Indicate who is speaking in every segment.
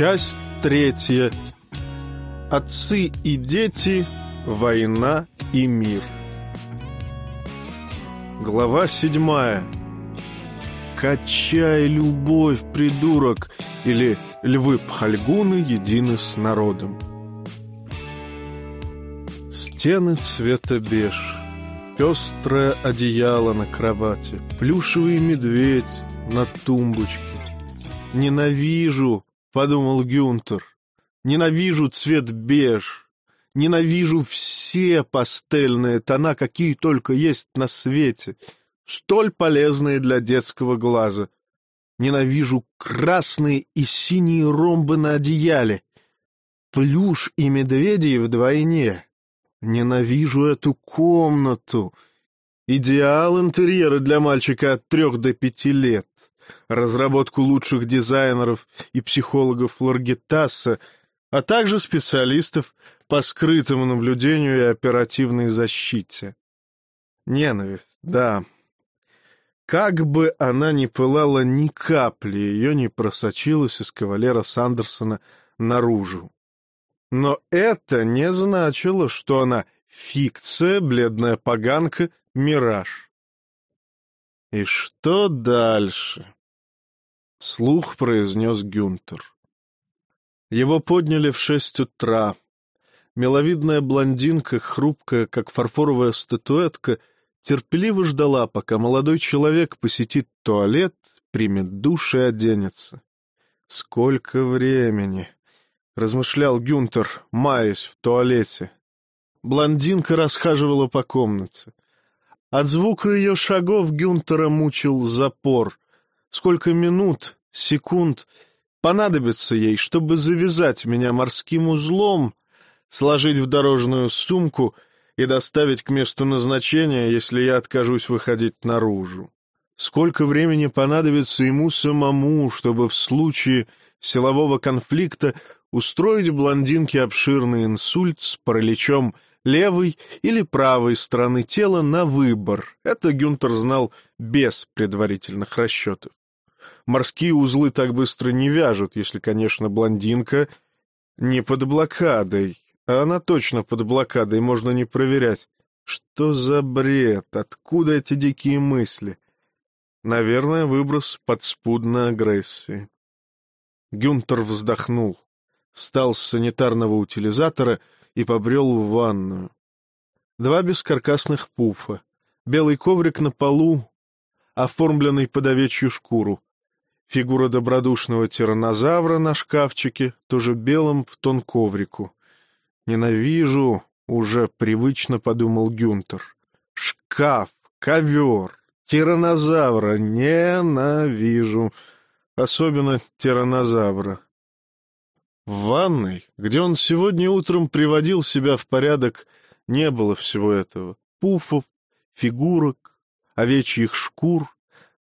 Speaker 1: Часть третья. Отцы и дети. Война и мир. Глава седьмая. «Качай любовь, придурок!» или «Львы Пхальгуны едины с народом». Стены цвета беж, пестрое одеяло на кровати, плюшевый медведь на тумбочке. «Ненавижу!» — подумал Гюнтер. «Ненавижу цвет беж, ненавижу все пастельные тона, какие только есть на свете, столь полезные для детского глаза. Ненавижу красные и синие ромбы на одеяле, плюш и медведей вдвойне. Ненавижу эту комнату. Идеал интерьера для мальчика от трех до пяти лет. Разработку лучших дизайнеров и психологов Ларгитаса, а также специалистов по скрытому наблюдению и оперативной защите. Ненависть, да. Как бы она ни пылала, ни капли ее не просочилась из кавалера Сандерсона наружу. Но это не значило, что она фикция, бледная поганка, мираж. «И что дальше?» — вслух произнес Гюнтер. Его подняли в шесть утра. Миловидная блондинка, хрупкая, как фарфоровая статуэтка, терпеливо ждала, пока молодой человек посетит туалет, примет душ и оденется. Сколько времени! — размышлял Гюнтер, маясь в туалете. Блондинка расхаживала по комнате. От звука ее шагов Гюнтера мучил запор. Сколько минут, секунд понадобится ей, чтобы завязать меня морским узлом, сложить в дорожную сумку и доставить к месту назначения, если я откажусь выходить наружу. Сколько времени понадобится ему самому, чтобы в случае силового конфликта устроить блондинке обширный инсульт с параличом левой или правой стороны тела на выбор. Это Гюнтер знал без предварительных расчетов. Морские узлы так быстро не вяжут, если, конечно, блондинка не под блокадой. А она точно под блокадой, можно не проверять. Что за бред? Откуда эти дикие мысли? Наверное, выброс подспудной агрессии. Гюнтер вздохнул встал с санитарного утилизатора и побрел в ванную. Два бескаркасных пуфа, белый коврик на полу, оформленный под овечью шкуру, фигура добродушного тиранозавра на шкафчике, тоже белым в тон коврику. «Ненавижу», — уже привычно подумал Гюнтер. «Шкаф, ковер, тиранозавра ненавижу, особенно тиранозавра». В ванной, где он сегодня утром приводил себя в порядок, не было всего этого. Пуфов, фигурок, овечьих шкур,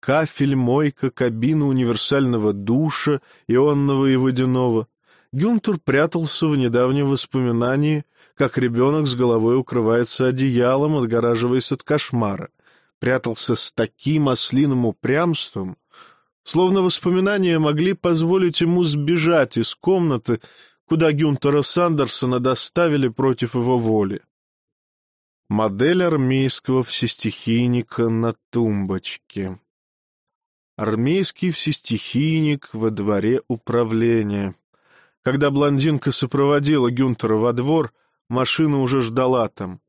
Speaker 1: кафель, мойка, кабина универсального душа, ионного и водяного. Гюнтер прятался в недавнем воспоминании, как ребенок с головой укрывается одеялом, отгораживаясь от кошмара. Прятался с таким ослиным упрямством, Словно воспоминания могли позволить ему сбежать из комнаты, куда Гюнтера Сандерсона доставили против его воли. Модель армейского всестихийника на тумбочке. Армейский всестихийник во дворе управления. Когда блондинка сопроводила Гюнтера во двор, машина уже ждала там.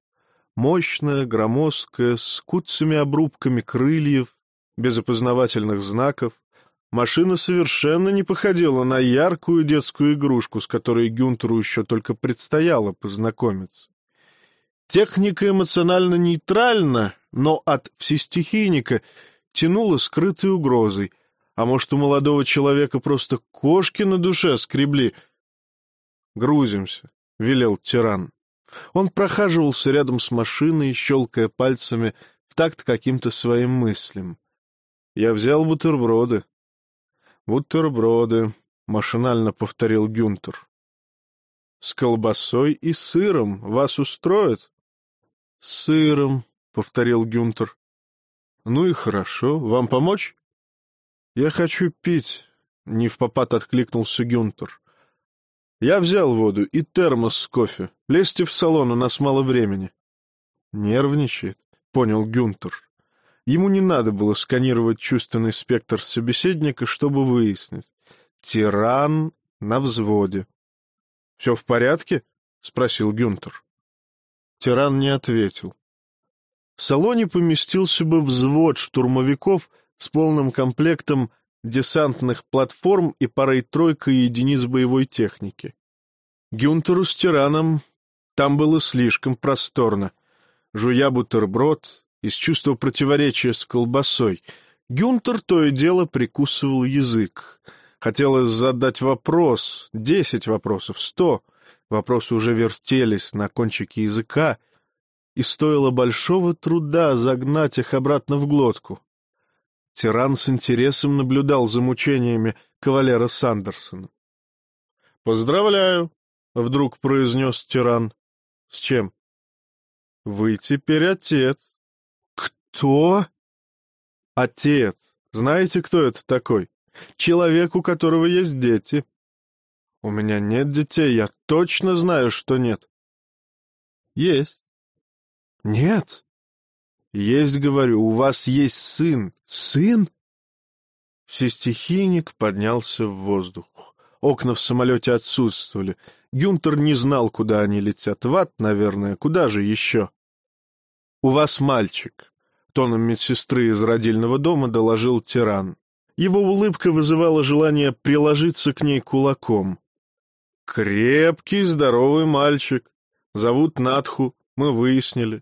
Speaker 1: Мощная, громоздкая, с куцами обрубками крыльев, без опознавательных знаков, Машина совершенно не походила на яркую детскую игрушку, с которой Гюнтеру еще только предстояло познакомиться. Техника эмоционально нейтральна, но от всестихийника тянула скрытой угрозой. А может, у молодого человека просто кошки на душе скребли? «Грузимся», — велел тиран. Он прохаживался рядом с машиной, щелкая пальцами в такт каким-то своим мыслям. «Я взял бутерброды», «Бутерброды», — машинально повторил Гюнтер. «С колбасой и сыром вас устроит?» «С сыром», — повторил Гюнтер. «Ну и хорошо. Вам помочь?» «Я хочу пить», — не в попад откликнулся Гюнтер. Я взял воду и термос с кофе. Лезьте в салон, у нас мало времени. Нервничает, понял Гюнтер. Ему не надо было сканировать чувственный спектр собеседника, чтобы выяснить. Тиран на взводе. — Все в порядке? — спросил Гюнтер. Тиран не ответил. В салоне поместился бы взвод штурмовиков с полным комплектом десантных платформ и парой-тройкой единиц боевой техники. Гюнтеру с тираном там было слишком просторно. Жуя бутерброд, из чувства противоречия с колбасой, Гюнтер то и дело прикусывал язык. Хотелось задать вопрос, десять вопросов, сто. Вопросы уже вертелись на кончике языка, и стоило большого труда загнать их обратно в глотку. Тиран с интересом наблюдал за мучениями кавалера Сандерсона. — Поздравляю, — вдруг произнес тиран. — С чем? — Вы теперь отец. — Кто? — Отец. Знаете, кто это такой? Человек, у которого есть дети. — У меня нет детей, я точно знаю, что нет. — Есть. — Нет. Есть, говорю, у вас есть сын. Сын? Всестихийник поднялся в воздух. Окна в самолете отсутствовали. Гюнтер не знал, куда они летят. В ад, наверное. Куда же еще? — У вас мальчик, — тоном медсестры из родильного дома доложил тиран. Его улыбка вызывала желание приложиться к ней кулаком. — Крепкий, здоровый мальчик. Зовут Надху, мы выяснили.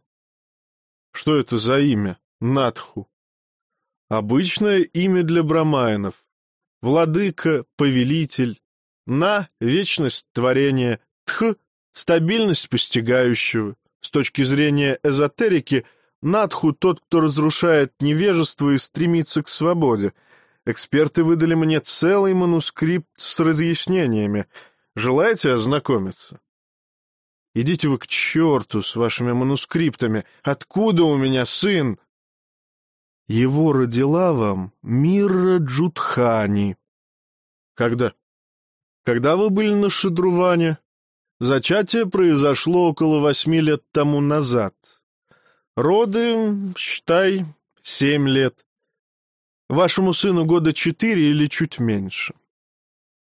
Speaker 1: Что это за имя? Надху. Обычное имя для брамаинов. Владыка, повелитель. На — вечность творения. Тх — стабильность постигающего. С точки зрения эзотерики, Надху — тот, кто разрушает невежество и стремится к свободе. Эксперты выдали мне целый манускрипт с разъяснениями. Желаете ознакомиться? Идите вы к черту с вашими манускриптами. Откуда у меня сын? Его родила вам Мира Джудхани. Когда? Когда вы были на Шадруване? Зачатие произошло около восьми лет тому назад. Роды, считай, семь лет. Вашему сыну года четыре или чуть меньше.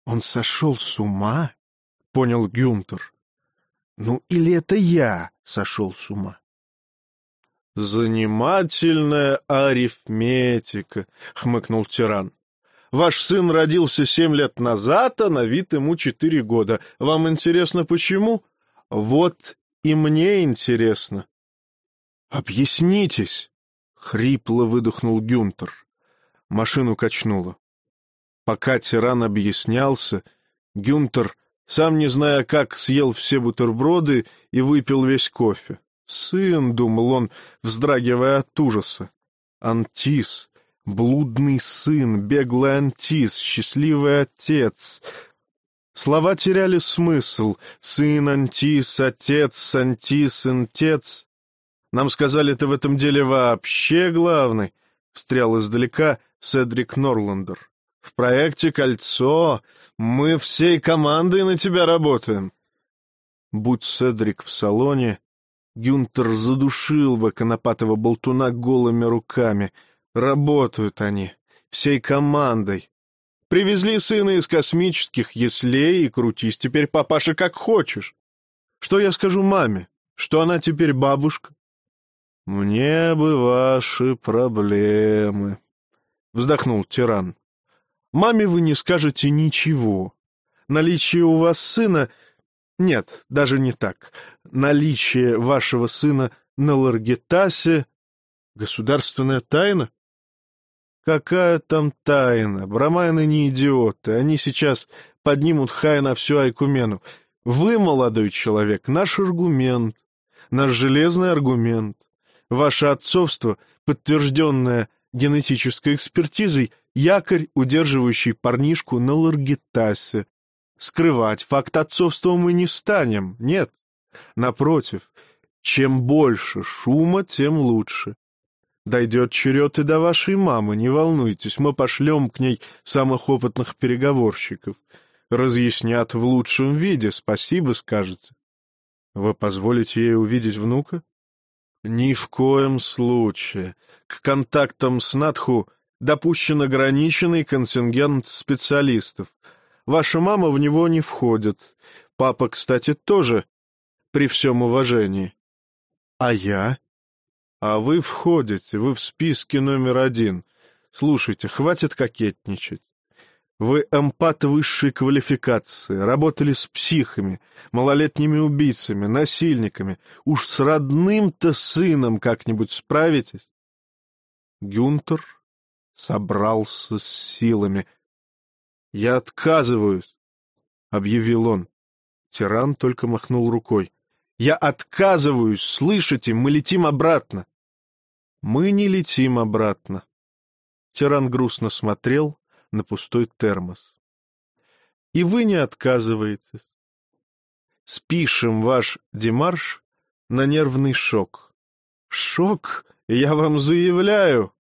Speaker 1: Он сошел с ума? — понял Гюнтер. Ну, или это я сошел с ума? «Занимательная арифметика», — хмыкнул тиран. «Ваш сын родился семь лет назад, а на вид ему четыре года. Вам интересно, почему? Вот и мне интересно». «Объяснитесь», — хрипло выдохнул Гюнтер. Машину качнуло. Пока тиран объяснялся, Гюнтер сам не зная как, съел все бутерброды и выпил весь кофе. «Сын», — думал он, вздрагивая от ужаса. «Антис, блудный сын, беглый Антис, счастливый отец». Слова теряли смысл. «Сын Антис, отец, Антис, интец». «Нам сказали, ты в этом деле вообще главный», — встрял издалека Седрик Норландер. В проекте «Кольцо» мы всей командой на тебя работаем. Будь Седрик в салоне, Гюнтер задушил бы конопатого болтуна голыми руками. Работают они, всей командой. Привезли сына из космических яслей и крутись теперь, папаша, как хочешь. Что я скажу маме? Что она теперь бабушка? Мне бы ваши проблемы, — вздохнул тиран. Маме вы не скажете ничего. Наличие у вас сына... Нет, даже не так. Наличие вашего сына на Ларгетасе — государственная тайна? Какая там тайна? Брамайны не идиоты. Они сейчас поднимут хай на всю Айкумену. Вы, молодой человек, наш аргумент, наш железный аргумент. Ваше отцовство, подтвержденное генетической экспертизой, якорь, удерживающий парнишку на Ларгитасе. Скрывать факт отцовства мы не станем, нет. Напротив, чем больше шума, тем лучше. Дойдет черед и до вашей мамы, не волнуйтесь, мы пошлем к ней самых опытных переговорщиков. разъяснят в лучшем виде, спасибо скажете. Вы позволите ей увидеть внука? Ни в коем случае. К контактам с Надху допущен ограниченный контингент специалистов. Ваша мама в него не входит. Папа, кстати, тоже, при всем уважении. А я? А вы входите, вы в списке номер один. Слушайте, хватит кокетничать. Вы эмпат высшей квалификации, работали с психами, малолетними убийцами, насильниками. Уж с родным-то сыном как-нибудь справитесь? Гюнтер собрался с силами. — Я отказываюсь, — объявил он. Тиран только махнул рукой. — Я отказываюсь, слышите, мы летим обратно. — Мы не летим обратно. Тиран грустно смотрел на пустой термос. — И вы не отказываетесь. Спишем ваш демарш на нервный шок. Шок, я вам заявляю.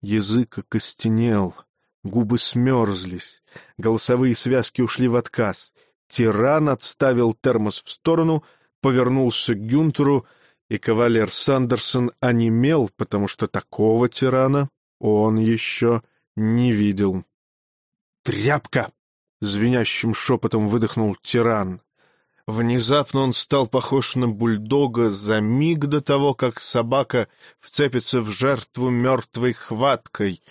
Speaker 1: Язык окостенел, губы смерзлись, голосовые связки ушли в отказ. Тиран отставил термос в сторону, повернулся к Гюнтеру, и кавалер Сандерсон онемел, потому что такого тирана он еще не видел. «Тряпка!» — звенящим шепотом выдохнул тиран. Внезапно он стал похож на бульдога за миг до того, как собака вцепится в жертву мертвой хваткой,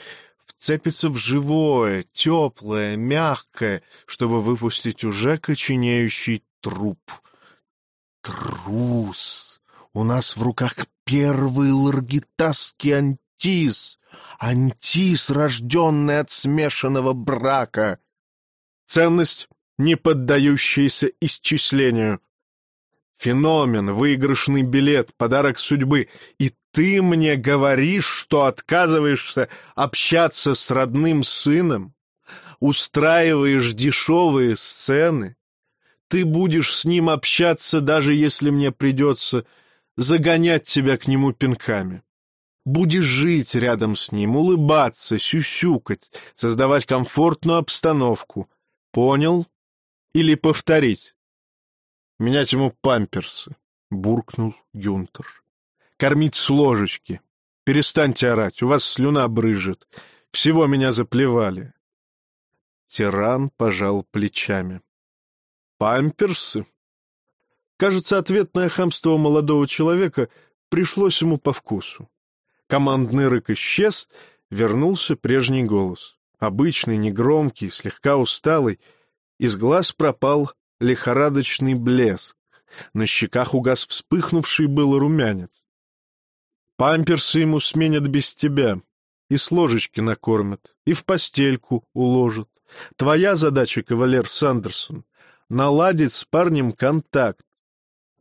Speaker 1: вцепится в живое, теплое, мягкое, чтобы выпустить уже коченеющий труп. Трус! У нас в руках первый ларгитасский антиз, антиз, рожденный от смешанного брака. Ценность не поддающаяся исчислению. Феномен, выигрышный билет, подарок судьбы. И ты мне говоришь, что отказываешься общаться с родным сыном? Устраиваешь дешевые сцены? Ты будешь с ним общаться, даже если мне придется загонять тебя к нему пинками. Будешь жить рядом с ним, улыбаться, сюсюкать, создавать комфортную обстановку. Понял? Или повторить? Менять ему памперсы, — буркнул Гюнтер. Кормить с ложечки. Перестаньте орать, у вас слюна брыжет. Всего меня заплевали. Тиран пожал плечами. Памперсы? Кажется, ответное хамство молодого человека пришлось ему по вкусу. Командный рык исчез, вернулся прежний голос. Обычный, негромкий, слегка усталый — из глаз пропал лихорадочный блеск, на щеках угас вспыхнувший был румянец. Памперсы ему сменят без тебя, и с ложечки накормят, и в постельку уложат. Твоя задача, кавалер Сандерсон, наладить с парнем контакт.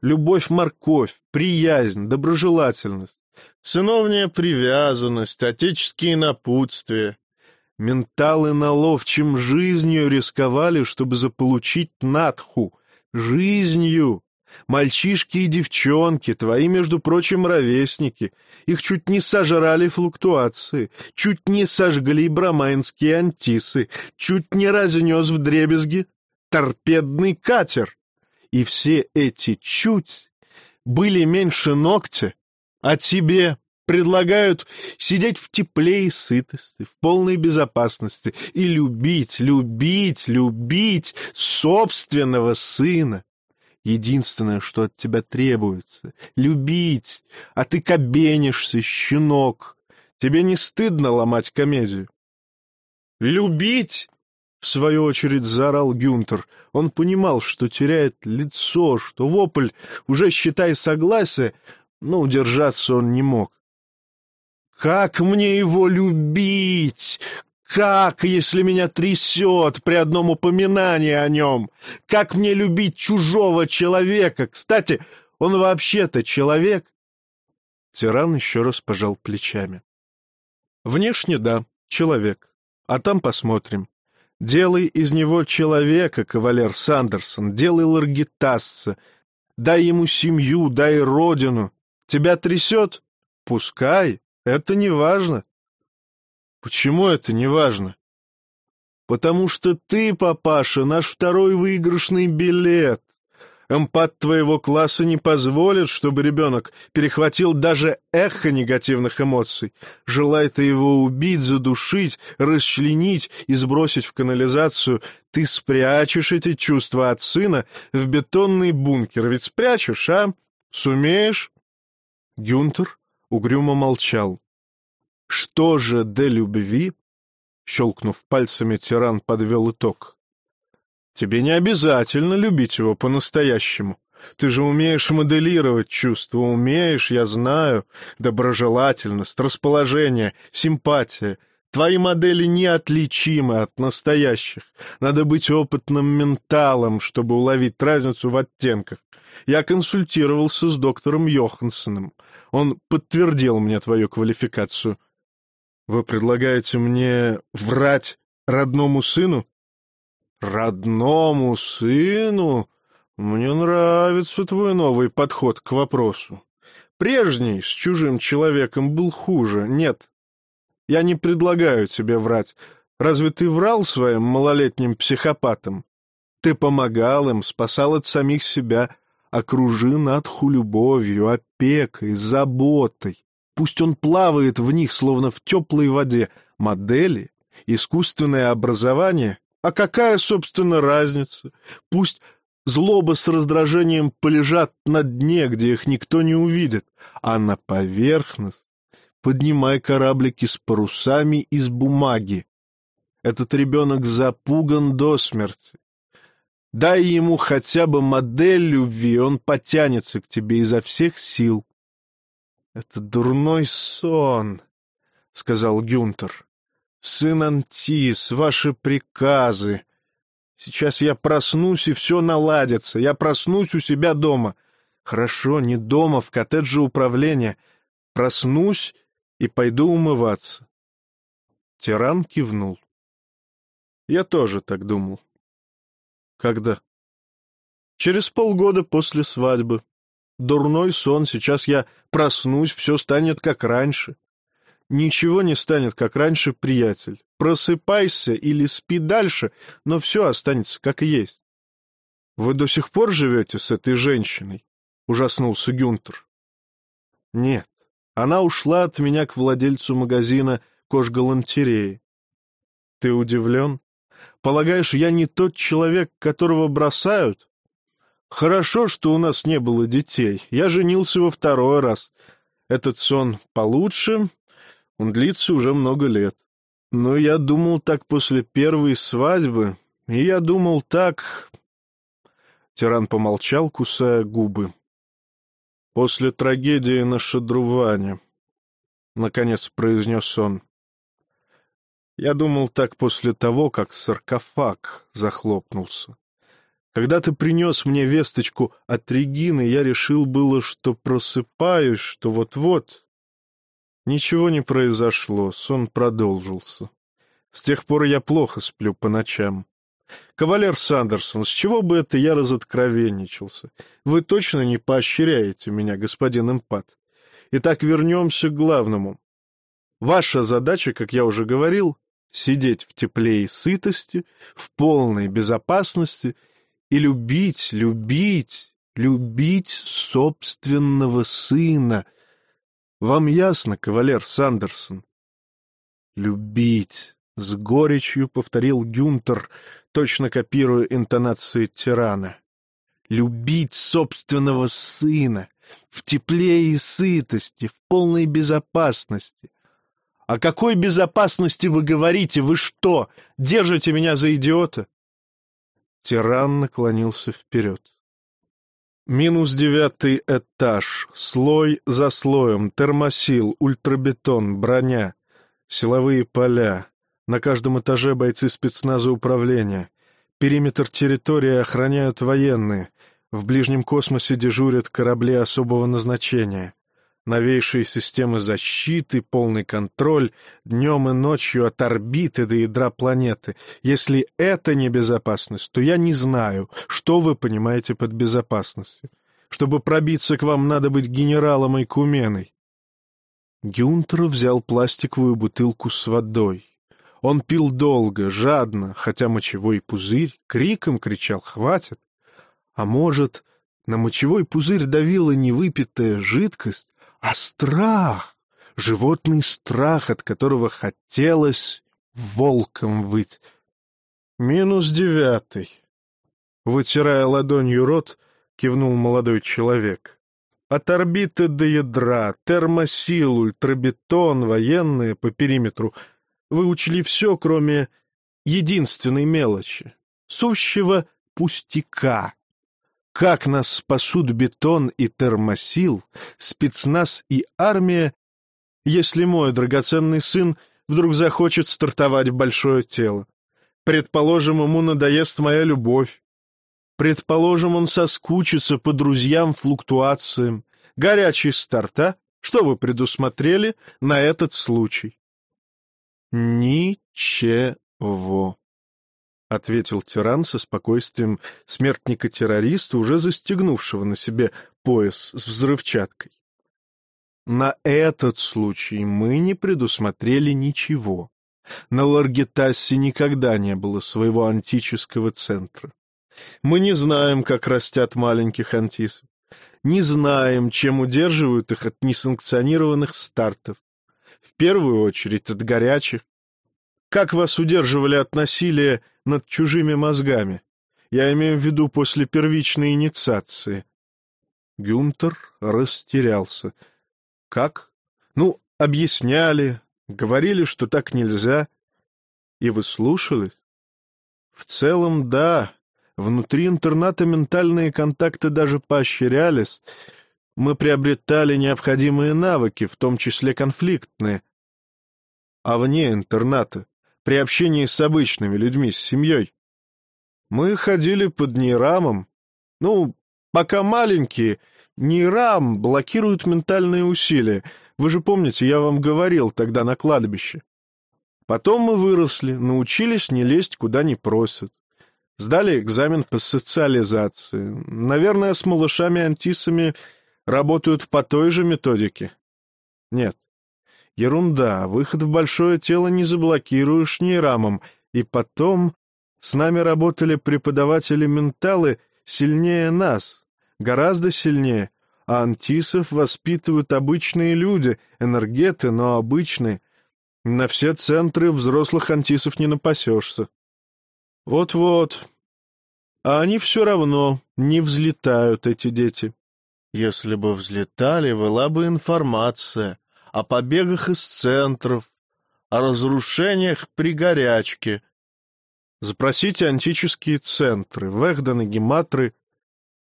Speaker 1: Любовь-морковь, приязнь, доброжелательность, сыновняя привязанность, отеческие напутствия, Менталы наловчим жизнью рисковали, чтобы заполучить Надху. Жизнью! Мальчишки и девчонки, твои, между прочим, ровесники. Их чуть не сожрали флуктуации, чуть не сожгли брамайнские антисы, чуть не разнес в дребезги торпедный катер. И все эти «чуть» были меньше ногтя, а тебе предлагают сидеть в тепле и сытости, в полной безопасности и любить, любить, любить собственного сына. Единственное, что от тебя требуется — любить, а ты кабенишься, щенок. Тебе не стыдно ломать комедию? «Любить!» — в свою очередь заорал Гюнтер. Он понимал, что теряет лицо, что вопль, уже считай согласие, но удержаться он не мог. Как мне его любить? Как, если меня трясет при одном упоминании о нем? Как мне любить чужого человека? Кстати, он вообще-то человек. Тиран еще раз пожал плечами. Внешне, да, человек. А там посмотрим. Делай из него человека, кавалер Сандерсон, делай ларгитасца. Дай ему семью, дай родину. Тебя трясет? Пускай. Это не важно. Почему это не важно? Потому что ты, папаша, наш второй выигрышный билет. Эмпат твоего класса не позволит, чтобы ребенок перехватил даже эхо негативных эмоций. Желай ты его убить, задушить, расчленить и сбросить в канализацию, ты спрячешь эти чувства от сына в бетонный бункер. Ведь спрячешь, а? Сумеешь? Гюнтер угрюмо молчал. Что же до любви? Щелкнув пальцами, тиран подвел итог. Тебе не обязательно любить его по-настоящему. Ты же умеешь моделировать чувства, умеешь, я знаю, доброжелательность, расположение, симпатия. Твои модели неотличимы от настоящих. Надо быть опытным менталом, чтобы уловить разницу в оттенках. Я консультировался с доктором Йоханссоном. Он подтвердил мне твою квалификацию. Вы предлагаете мне врать родному сыну? Родному сыну? Мне нравится твой новый подход к вопросу. Прежний с чужим человеком был хуже. Нет, я не предлагаю тебе врать. Разве ты врал своим малолетним психопатам? Ты помогал им, спасал от самих себя. Окружи Надху любовью, опекой, заботой. Пусть он плавает в них, словно в теплой воде. Модели, искусственное образование а какая, собственно, разница? Пусть злоба с раздражением полежат на дне, где их никто не увидит, а на поверхность поднимай кораблики с парусами из бумаги. Этот ребенок запуган до смерти. Дай ему хотя бы модель любви, он потянется к тебе изо всех сил. — Это дурной сон, — сказал Гюнтер. Сын Антис, ваши приказы. Сейчас я проснусь, и все наладится. Я проснусь у себя дома. Хорошо, не дома, в коттедже управления. Проснусь и пойду умываться. Тиран кивнул. Я тоже так думал. Когда? Через полгода после свадьбы. Дурной сон, сейчас я проснусь, все станет как раньше. Ничего не станет, как раньше, приятель. Просыпайся или спи дальше, но все останется, как и есть. — Вы до сих пор живете с этой женщиной? — ужаснулся Гюнтер. — Нет, она ушла от меня к владельцу магазина кожгалантереи. — Ты удивлен? Полагаешь, я не тот человек, которого бросают? Хорошо, что у нас не было детей. Я женился во второй раз. Этот сон получше, он длится уже много лет. Но я думал так после первой свадьбы, и я думал так... Тиран помолчал, кусая губы. После трагедии на Шадруване, — наконец произнес он. Я думал так после того, как саркофаг захлопнулся. Когда ты принес мне весточку от Регины, я решил было, что просыпаюсь, что вот-вот Ничего не произошло, сон продолжился. С тех пор я плохо сплю по ночам. Кавалер Сандерсон, с чего бы это я разоткровенничался? Вы точно не поощряете меня, господин Эмпат. Итак, вернемся к главному. Ваша задача, как я уже говорил, сидеть в тепле и сытости, в полной безопасности и любить, любить, любить собственного сына — вам ясно, кавалер Сандерсон? «Любить», — с горечью повторил Гюнтер, точно копируя интонации тирана. «Любить собственного сына, в тепле и сытости, в полной безопасности. О какой безопасности вы говорите? Вы что, держите меня за идиота?» Тиран наклонился вперед. Минус девятый этаж. Слой за слоем. Термосил, ультрабетон, броня. Силовые поля. На каждом этаже бойцы спецназа управления. Периметр территории охраняют военные. В ближнем космосе дежурят корабли особого назначения новейшие системы защиты, полный контроль днем и ночью от орбиты до ядра планеты. Если это не безопасность, то я не знаю, что вы понимаете под безопасностью. Чтобы пробиться к вам, надо быть генералом и куменой. Гюнтер взял пластиковую бутылку с водой. Он пил долго, жадно, хотя мочевой пузырь криком кричал «Хватит!». А может, на мочевой пузырь давила не выпитая жидкость, а страх, животный страх, от которого хотелось волком выть. Минус девятый. Вытирая ладонью рот, кивнул молодой человек. От орбиты до ядра, термосил, ультрабетон, военные по периметру. Вы учли все, кроме единственной мелочи — сущего пустяка. Как нас спасут бетон и термосил, спецназ и армия, если мой драгоценный сын вдруг захочет стартовать в большое тело? Предположим, ему надоест моя любовь. Предположим, он соскучится по друзьям-флуктуациям. Горячий старт, а? Что вы предусмотрели на этот случай? Ничего. — ответил тиран со спокойствием смертника-террориста, уже застегнувшего на себе пояс с взрывчаткой. На этот случай мы не предусмотрели ничего. На Ларгетасе никогда не было своего антического центра. Мы не знаем, как растят маленьких антисов. Не знаем, чем удерживают их от несанкционированных стартов. В первую очередь от горячих. Как вас удерживали от насилия над чужими мозгами. Я имею в виду после первичной инициации. Гюнтер растерялся. Как? Ну, объясняли, говорили, что так нельзя. И вы слушались? В целом, да. Внутри интерната ментальные контакты даже поощрялись. Мы приобретали необходимые навыки, в том числе конфликтные. А вне интерната при общении с обычными людьми, с семьей. Мы ходили под Нейрамом. Ну, пока маленькие, Нейрам блокирует ментальные усилия. Вы же помните, я вам говорил тогда на кладбище. Потом мы выросли, научились не лезть, куда не просят. Сдали экзамен по социализации. Наверное, с малышами-антисами работают по той же методике. Нет, Ерунда, выход в большое тело не заблокируешь ни рамом. И потом с нами работали преподаватели-менталы сильнее нас, гораздо сильнее. А антисов воспитывают обычные люди, энергеты, но обычные. На все центры взрослых антисов не напасешься. Вот-вот. А они все равно не взлетают, эти дети. Если бы взлетали, была бы информация о побегах из центров, о разрушениях при горячке. Запросите антические центры, Вэгден и Гематры,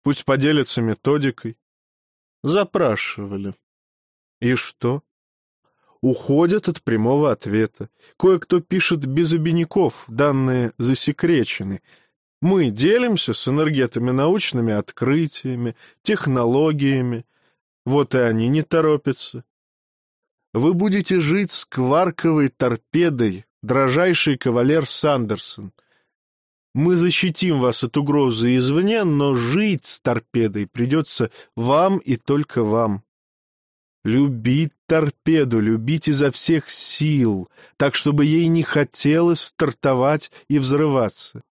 Speaker 1: пусть поделятся методикой. Запрашивали. И что? Уходят от прямого ответа. Кое-кто пишет без обиняков, данные засекречены. Мы делимся с энергетами научными открытиями, технологиями. Вот и они не торопятся. Вы будете жить с кварковой торпедой, дрожайший кавалер Сандерсон. Мы защитим вас от угрозы извне, но жить с торпедой придется вам и только вам. Любить торпеду, любить изо всех сил, так, чтобы ей не хотелось стартовать и взрываться.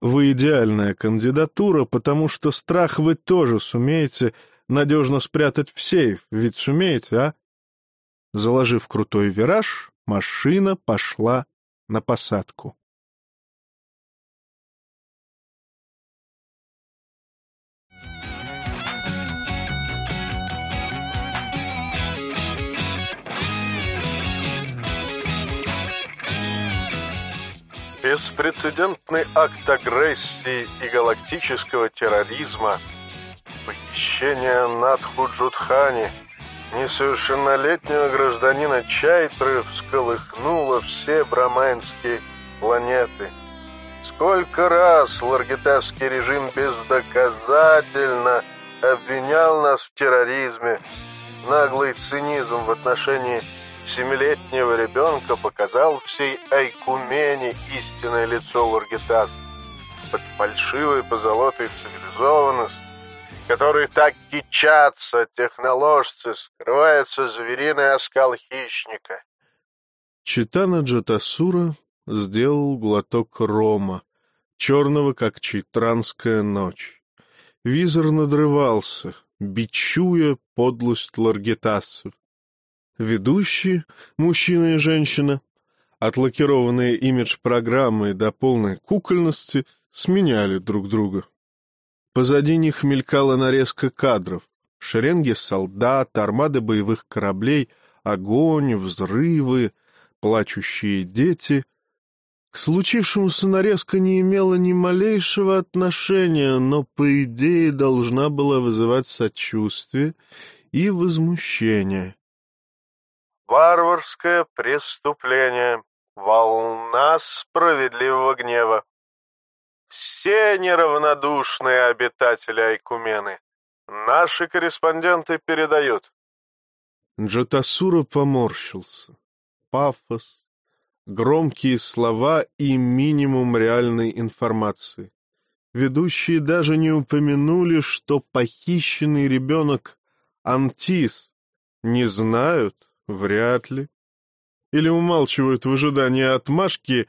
Speaker 1: Вы идеальная кандидатура, потому что страх вы тоже сумеете надежно спрятать в сейф, ведь сумеете, а? Заложив крутой вираж, машина пошла на посадку. Беспрецедентный акт агрессии и галактического терроризма, похищение Надху Джудхани — несовершеннолетнего гражданина Чайтры всколыхнуло все брамайнские планеты. Сколько раз ларгетасский режим бездоказательно обвинял нас в терроризме. Наглый цинизм в отношении семилетнего ребенка показал всей Айкумене истинное лицо Ларгетас. Под фальшивой позолотой цивилизованность которые так кичатся техноложцы, скрывается звериный оскал хищника. Читана Джатасура сделал глоток рома, черного, как чайтранская ночь. Визор надрывался, бичуя подлость ларгетасцев. Ведущие, мужчина и женщина, отлакированные имидж-программы до полной кукольности, сменяли друг друга. Позади них мелькала нарезка кадров, шеренги солдат, армады боевых кораблей, огонь, взрывы, плачущие дети. К случившемуся нарезка не имела ни малейшего отношения, но, по идее, должна была вызывать сочувствие и возмущение. «Варварское преступление. Волна справедливого гнева. Все неравнодушные обитатели Айкумены. Наши корреспонденты передают». Джатасура поморщился. Пафос, громкие слова и минимум реальной информации. Ведущие даже не упомянули, что похищенный ребенок Антис. Не знают? Вряд ли. Или умалчивают в ожидании отмашки,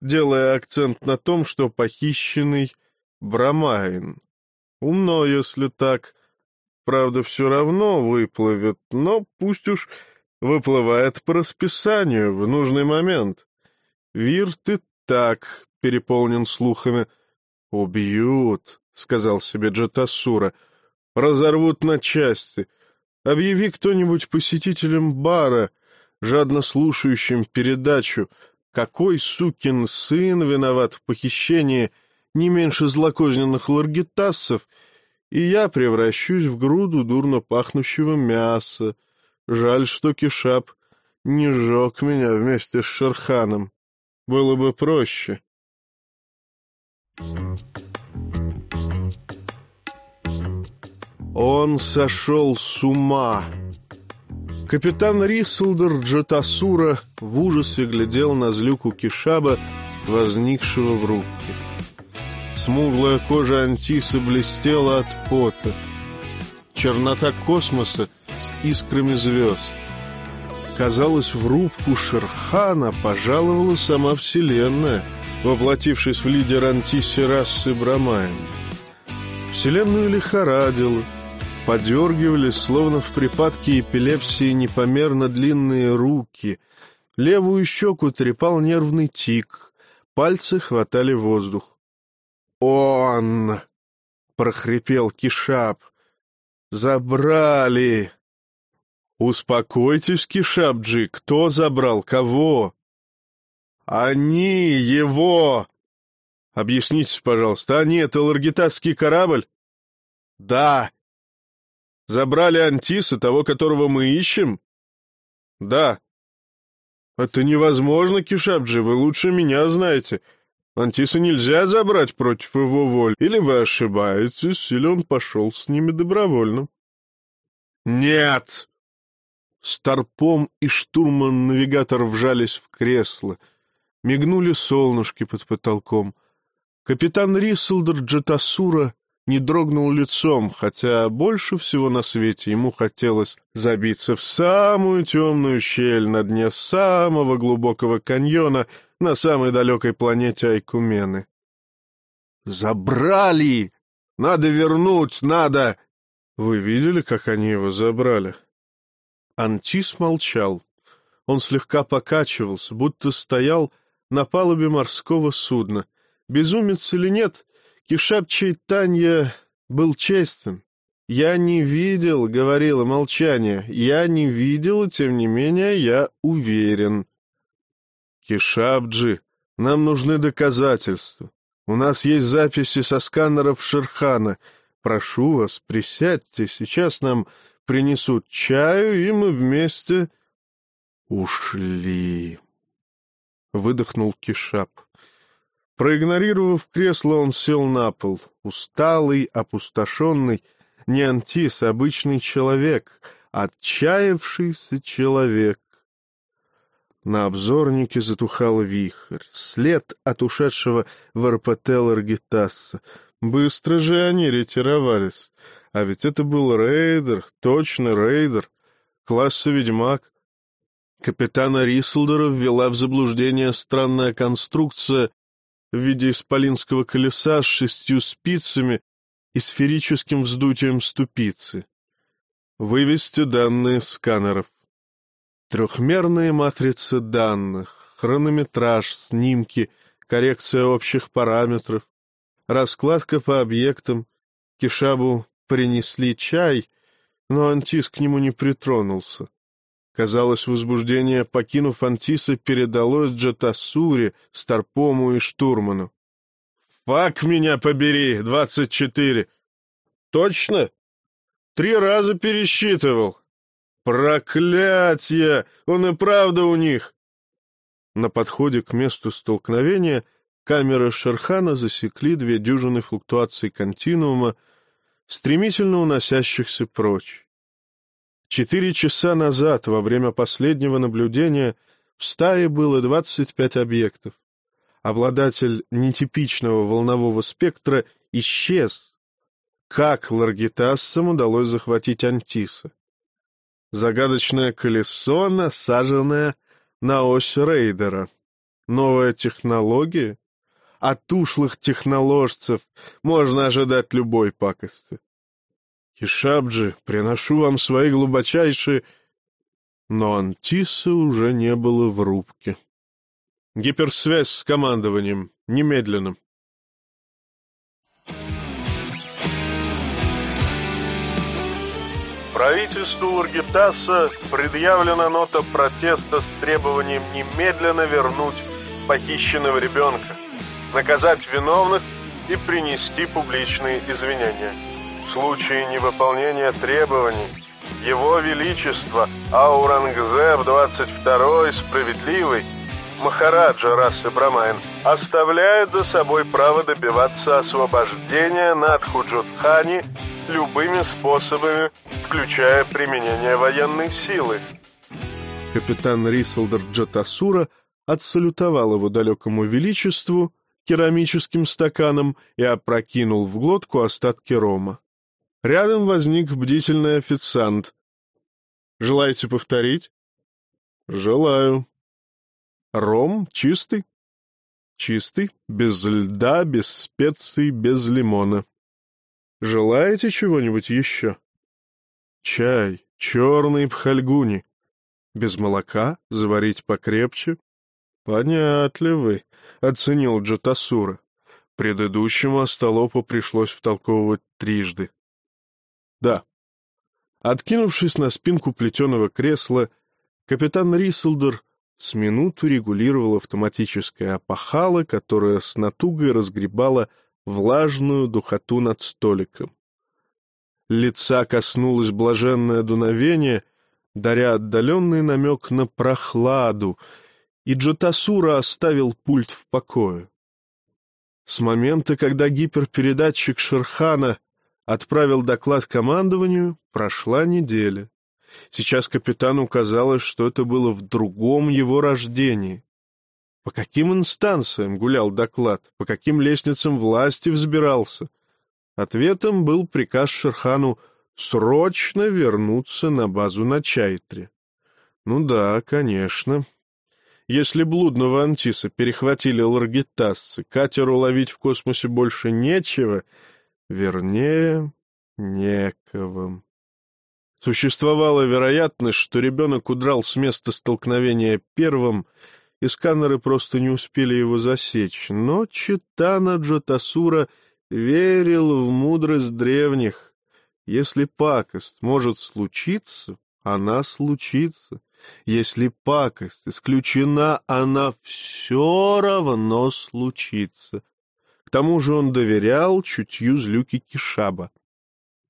Speaker 1: делая акцент на том, что похищенный Брамайн. Умно, если так. Правда, все равно выплывет, но пусть уж выплывает по расписанию в нужный момент. Вир, ты так переполнен слухами. «Убьют», — сказал себе Джатасура, — «разорвут на части. Объяви кто-нибудь посетителям бара, жадно слушающим передачу, какой сукин сын виноват в похищении не меньше злокозненных ларгитасцев, и я превращусь в груду дурно пахнущего мяса, Жаль, что Кишап не сжег меня вместе с Шерханом. Было бы проще. Он сошел с ума. Капитан Рисселдер Джатасура в ужасе глядел на злюку Кишаба, возникшего в рубке. Смуглая кожа Антиса блестела от пота. Чернота космоса — с искрами звезд. Казалось, в рубку Шерхана пожаловала сама Вселенная, воплотившись в лидер антиси расы Брамайн. Вселенную лихорадило, подергивались, словно в припадке эпилепсии, непомерно длинные руки. Левую щеку трепал нервный тик, пальцы хватали воздух. «Он!» — прохрипел Кишап. «Забрали!» «Успокойтесь, Кишабджи, кто забрал кого?» «Они его!» «Объясните, пожалуйста, они — это ларгитасский корабль?» «Да». «Забрали Антиса, того, которого мы ищем?» «Да». «Это невозможно, Кишабджи, вы лучше меня знаете. Антиса нельзя забрать против его воли. Или вы ошибаетесь, или он пошел с ними добровольно». «Нет!» Старпом и штурман-навигатор вжались в кресло. Мигнули солнышки под потолком. Капитан Рисселдер Джатасура не дрогнул лицом, хотя больше всего на свете ему хотелось забиться в самую темную щель на дне самого глубокого каньона на самой далекой планете Айкумены. «Забрали! Надо вернуть, надо!» «Вы видели, как они его забрали?» Антис молчал. Он слегка покачивался, будто стоял на палубе морского судна. Безумец или нет, Кишап Чайтанья был честен. «Я не видел», — говорило молчание, — «я не видел, и тем не менее я уверен». «Кишабджи, нам нужны доказательства. У нас есть записи со сканеров Шерхана. Прошу вас, присядьте, сейчас нам принесут чаю, и мы вместе ушли. Выдохнул Кишап. Проигнорировав кресло, он сел на пол. Усталый, опустошенный, не антис, обычный человек, отчаявшийся человек. На обзорнике затухал вихрь, след от ушедшего в РПТ Ларгитаса. Быстро же они ретировались. А ведь это был рейдер, точно рейдер, класса ведьмак. Капитана Рисселдера ввела в заблуждение странная конструкция в виде исполинского колеса с шестью спицами и сферическим вздутием ступицы. Вывести данные сканеров. Трехмерные матрицы данных, хронометраж, снимки, коррекция общих параметров, раскладка по объектам. Кишабу принесли чай, но Антис к нему не притронулся. Казалось, возбуждение, покинув Антиса, передалось Джатасуре, Старпому и Штурману. «Фак меня побери, двадцать четыре!» «Точно?» «Три раза пересчитывал!» «Проклятье! Он и правда у них!» На подходе к месту столкновения камеры Шерхана засекли две дюжины флуктуаций континуума, стремительно уносящихся прочь. Четыре часа назад, во время последнего наблюдения, в стае было 25 объектов. Обладатель нетипичного волнового спектра исчез. Как ларгитассам удалось захватить Антиса? Загадочное колесо, насаженное на ось рейдера. Новая технология? От ушлых техноложцев можно ожидать любой пакости. Кишабджи, приношу вам свои глубочайшие...» Но Антиса уже не было в рубке. «Гиперсвязь с командованием. Немедленно». Правительству Ларгитаса предъявлена нота протеста с требованием немедленно вернуть похищенного ребенка, наказать виновных и принести публичные извинения. В случае невыполнения требований Его Величество Аурангзеб 22 справедливый Махараджа расы Брамайн оставляет за собой право добиваться освобождения Надхуджутхани любыми способами, включая применение военной силы. Капитан Рисселдер Джатасура отсалютовал его далекому величеству керамическим стаканом и опрокинул в глотку остатки рома. Рядом возник бдительный официант. «Желаете повторить?» «Желаю». «Ром чистый?» «Чистый, без льда, без специй, без лимона». «Желаете чего-нибудь еще?» «Чай, черный пхальгуни. Без молока, заварить покрепче». «Понятливый», — оценил Джатасура. Предыдущему остолопу пришлось втолковывать трижды. Да. Откинувшись на спинку плетеного кресла, капитан Рисселдер с минуту регулировал автоматическое опахало, которое с натугой разгребало влажную духоту над столиком. Лица коснулось блаженное дуновение, даря отдаленный намек на прохладу, и Джотасура оставил пульт в покое. С момента, когда гиперпередатчик Шерхана отправил доклад командованию, прошла неделя. Сейчас капитану казалось, что это было в другом его рождении. По каким инстанциям гулял доклад, по каким лестницам власти взбирался? Ответом был приказ Шерхану срочно вернуться на базу на Чайтре. Ну да, конечно. Если блудного Антиса перехватили ларгитасцы, катеру ловить в космосе больше нечего — Вернее, некого. Существовала вероятность, что ребенок удрал с места столкновения первым, и сканеры просто не успели его засечь. Но Читана Джотасура верил в мудрость древних. Если пакость может случиться, она случится. Если пакость исключена, она все равно случится. К тому же он доверял чутью злюки Кишаба.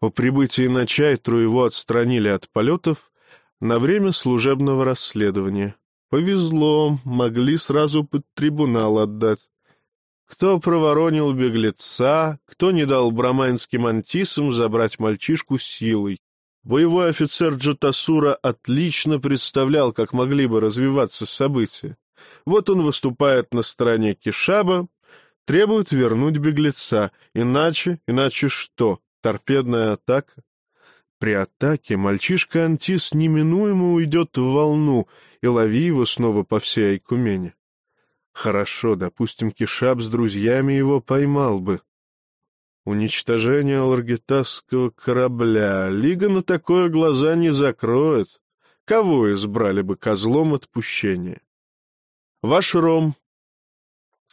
Speaker 1: По прибытии на Чайтру его отстранили от полетов на время служебного расследования. Повезло, могли сразу под трибунал отдать. Кто проворонил беглеца, кто не дал браманским антисам забрать мальчишку силой. Боевой офицер Джатасура отлично представлял, как могли бы развиваться события. Вот он выступает на стороне Кишаба, Требуют вернуть беглеца, иначе, иначе что, торпедная атака? При атаке мальчишка Антис неминуемо уйдет в волну, и лови его снова по всей Айкумене. Хорошо, допустим, Кишап с друзьями его поймал бы. Уничтожение ларгитасского корабля. Лига на такое глаза не закроет. Кого избрали бы козлом отпущения? Ваш ром.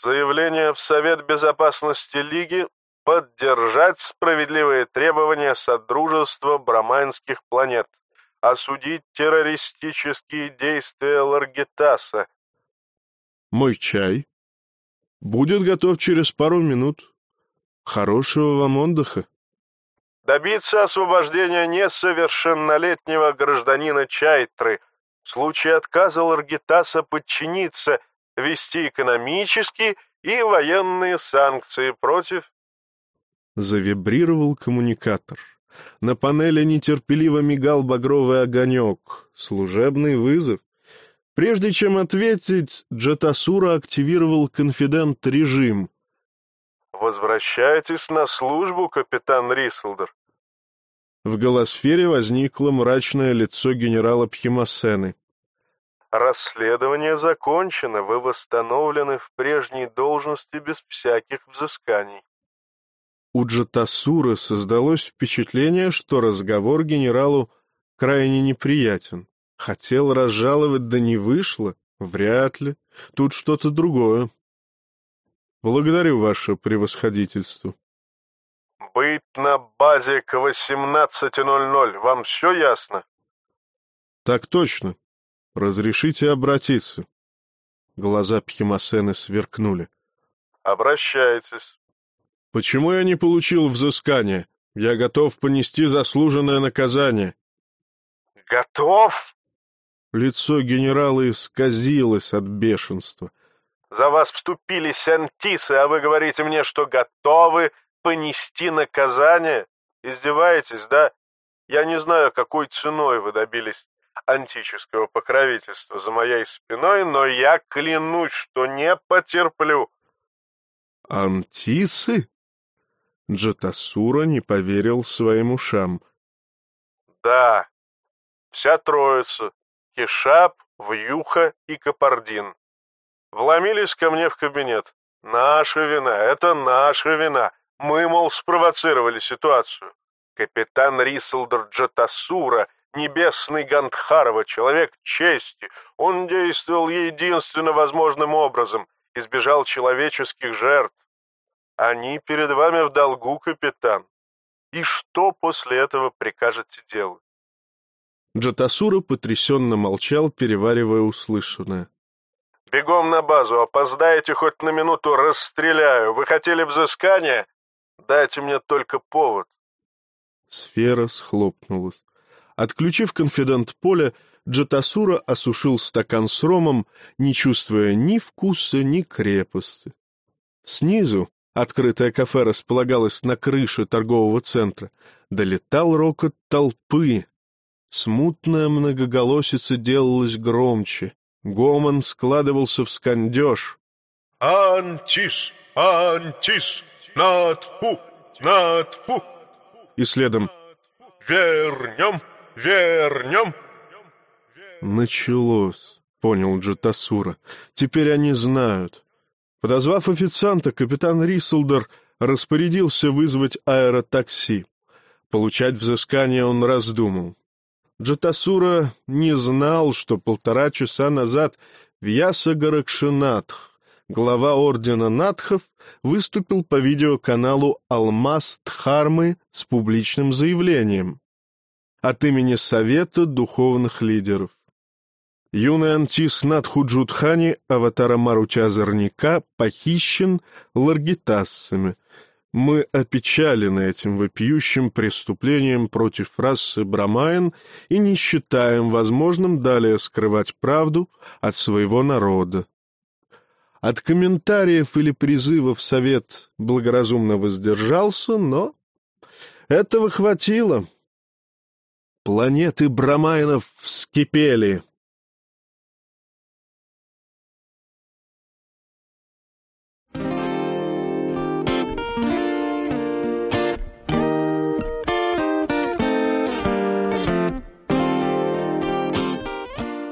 Speaker 2: Заявление в Совет Безопасности Лиги поддержать справедливые требования Содружества Брамайнских планет, осудить террористические действия Ларгитаса.
Speaker 1: Мой чай будет готов через пару минут. Хорошего вам отдыха.
Speaker 2: Добиться освобождения несовершеннолетнего гражданина Чайтры. В случае отказа Ларгитаса подчиниться, вести экономические и военные санкции против...
Speaker 1: Завибрировал коммуникатор. На панели нетерпеливо мигал багровый огонек. Служебный вызов. Прежде чем ответить, Джатасура активировал конфидент-режим.
Speaker 2: «Возвращайтесь на службу, капитан Рислдер».
Speaker 1: В голосфере возникло мрачное лицо генерала Пхимасены.
Speaker 2: «Расследование закончено, вы восстановлены в прежней должности без всяких взысканий».
Speaker 1: У Джатасуры создалось впечатление, что разговор генералу крайне неприятен. Хотел разжаловать, да не вышло. Вряд ли. Тут что-то другое. Благодарю ваше превосходительство.
Speaker 2: Быть на базе к 18.00. Вам все ясно?
Speaker 1: Так точно. Разрешите обратиться. Глаза Пхимасены сверкнули.
Speaker 2: Обращайтесь.
Speaker 1: Почему я не получил взыскания? Я готов понести заслуженное наказание.
Speaker 2: Готов?
Speaker 1: Лицо генерала исказилось от бешенства.
Speaker 2: За вас вступились антисы, а вы говорите мне, что готовы понести наказание? Издеваетесь, да? Я не знаю, какой ценой вы добились антического покровительства за моей спиной, но я клянусь, что не потерплю.
Speaker 1: Антисы? Джатасура не поверил своим ушам.
Speaker 2: Да, вся троица. Кишап, Вьюха и Капардин. Вломились ко мне в кабинет. Наша вина, это наша вина. Мы, мол, спровоцировали ситуацию. Капитан Рисселдер Джатасура, небесный Гандхарова, человек чести. Он действовал единственно возможным образом, избежал человеческих жертв. Они перед вами в долгу, капитан. И что после этого прикажете делать?
Speaker 1: Джатасура потрясенно молчал, переваривая услышанное.
Speaker 2: «Бегом на базу, опоздаете хоть на минуту, расстреляю. Вы хотели взыскания? Дайте мне только повод».
Speaker 1: Сфера схлопнулась. Отключив конфидент поля, Джатасура осушил стакан с ромом, не чувствуя ни вкуса, ни крепости. Снизу, открытое кафе располагалось на крыше торгового центра, долетал рокот толпы, Смутная многоголосица делалась громче. Гомон складывался в скандеж.
Speaker 2: «Антис! Антис! Надху! Надху!»
Speaker 1: И следом
Speaker 2: «Вернем! Вернем!»
Speaker 1: «Началось», — понял Джатасура. «Теперь они знают». Подозвав официанта, капитан Рисселдер распорядился вызвать аэротакси. Получать взыскание он раздумал. Джатасура не знал, что полтора часа назад Вьяса Гаракшинатх, глава ордена Натхов, выступил по видеоканалу «Алмаз Дхармы» с публичным заявлением от имени Совета духовных лидеров. Юный антис Надхуджудхани, аватара Маруча Озорника, похищен ларгитассами — мы опечалены этим вопиющим преступлением против расы Брамайн и не считаем возможным далее скрывать правду от своего народа. От комментариев или призывов совет благоразумно воздержался, но этого хватило. Планеты Брамайнов вскипели.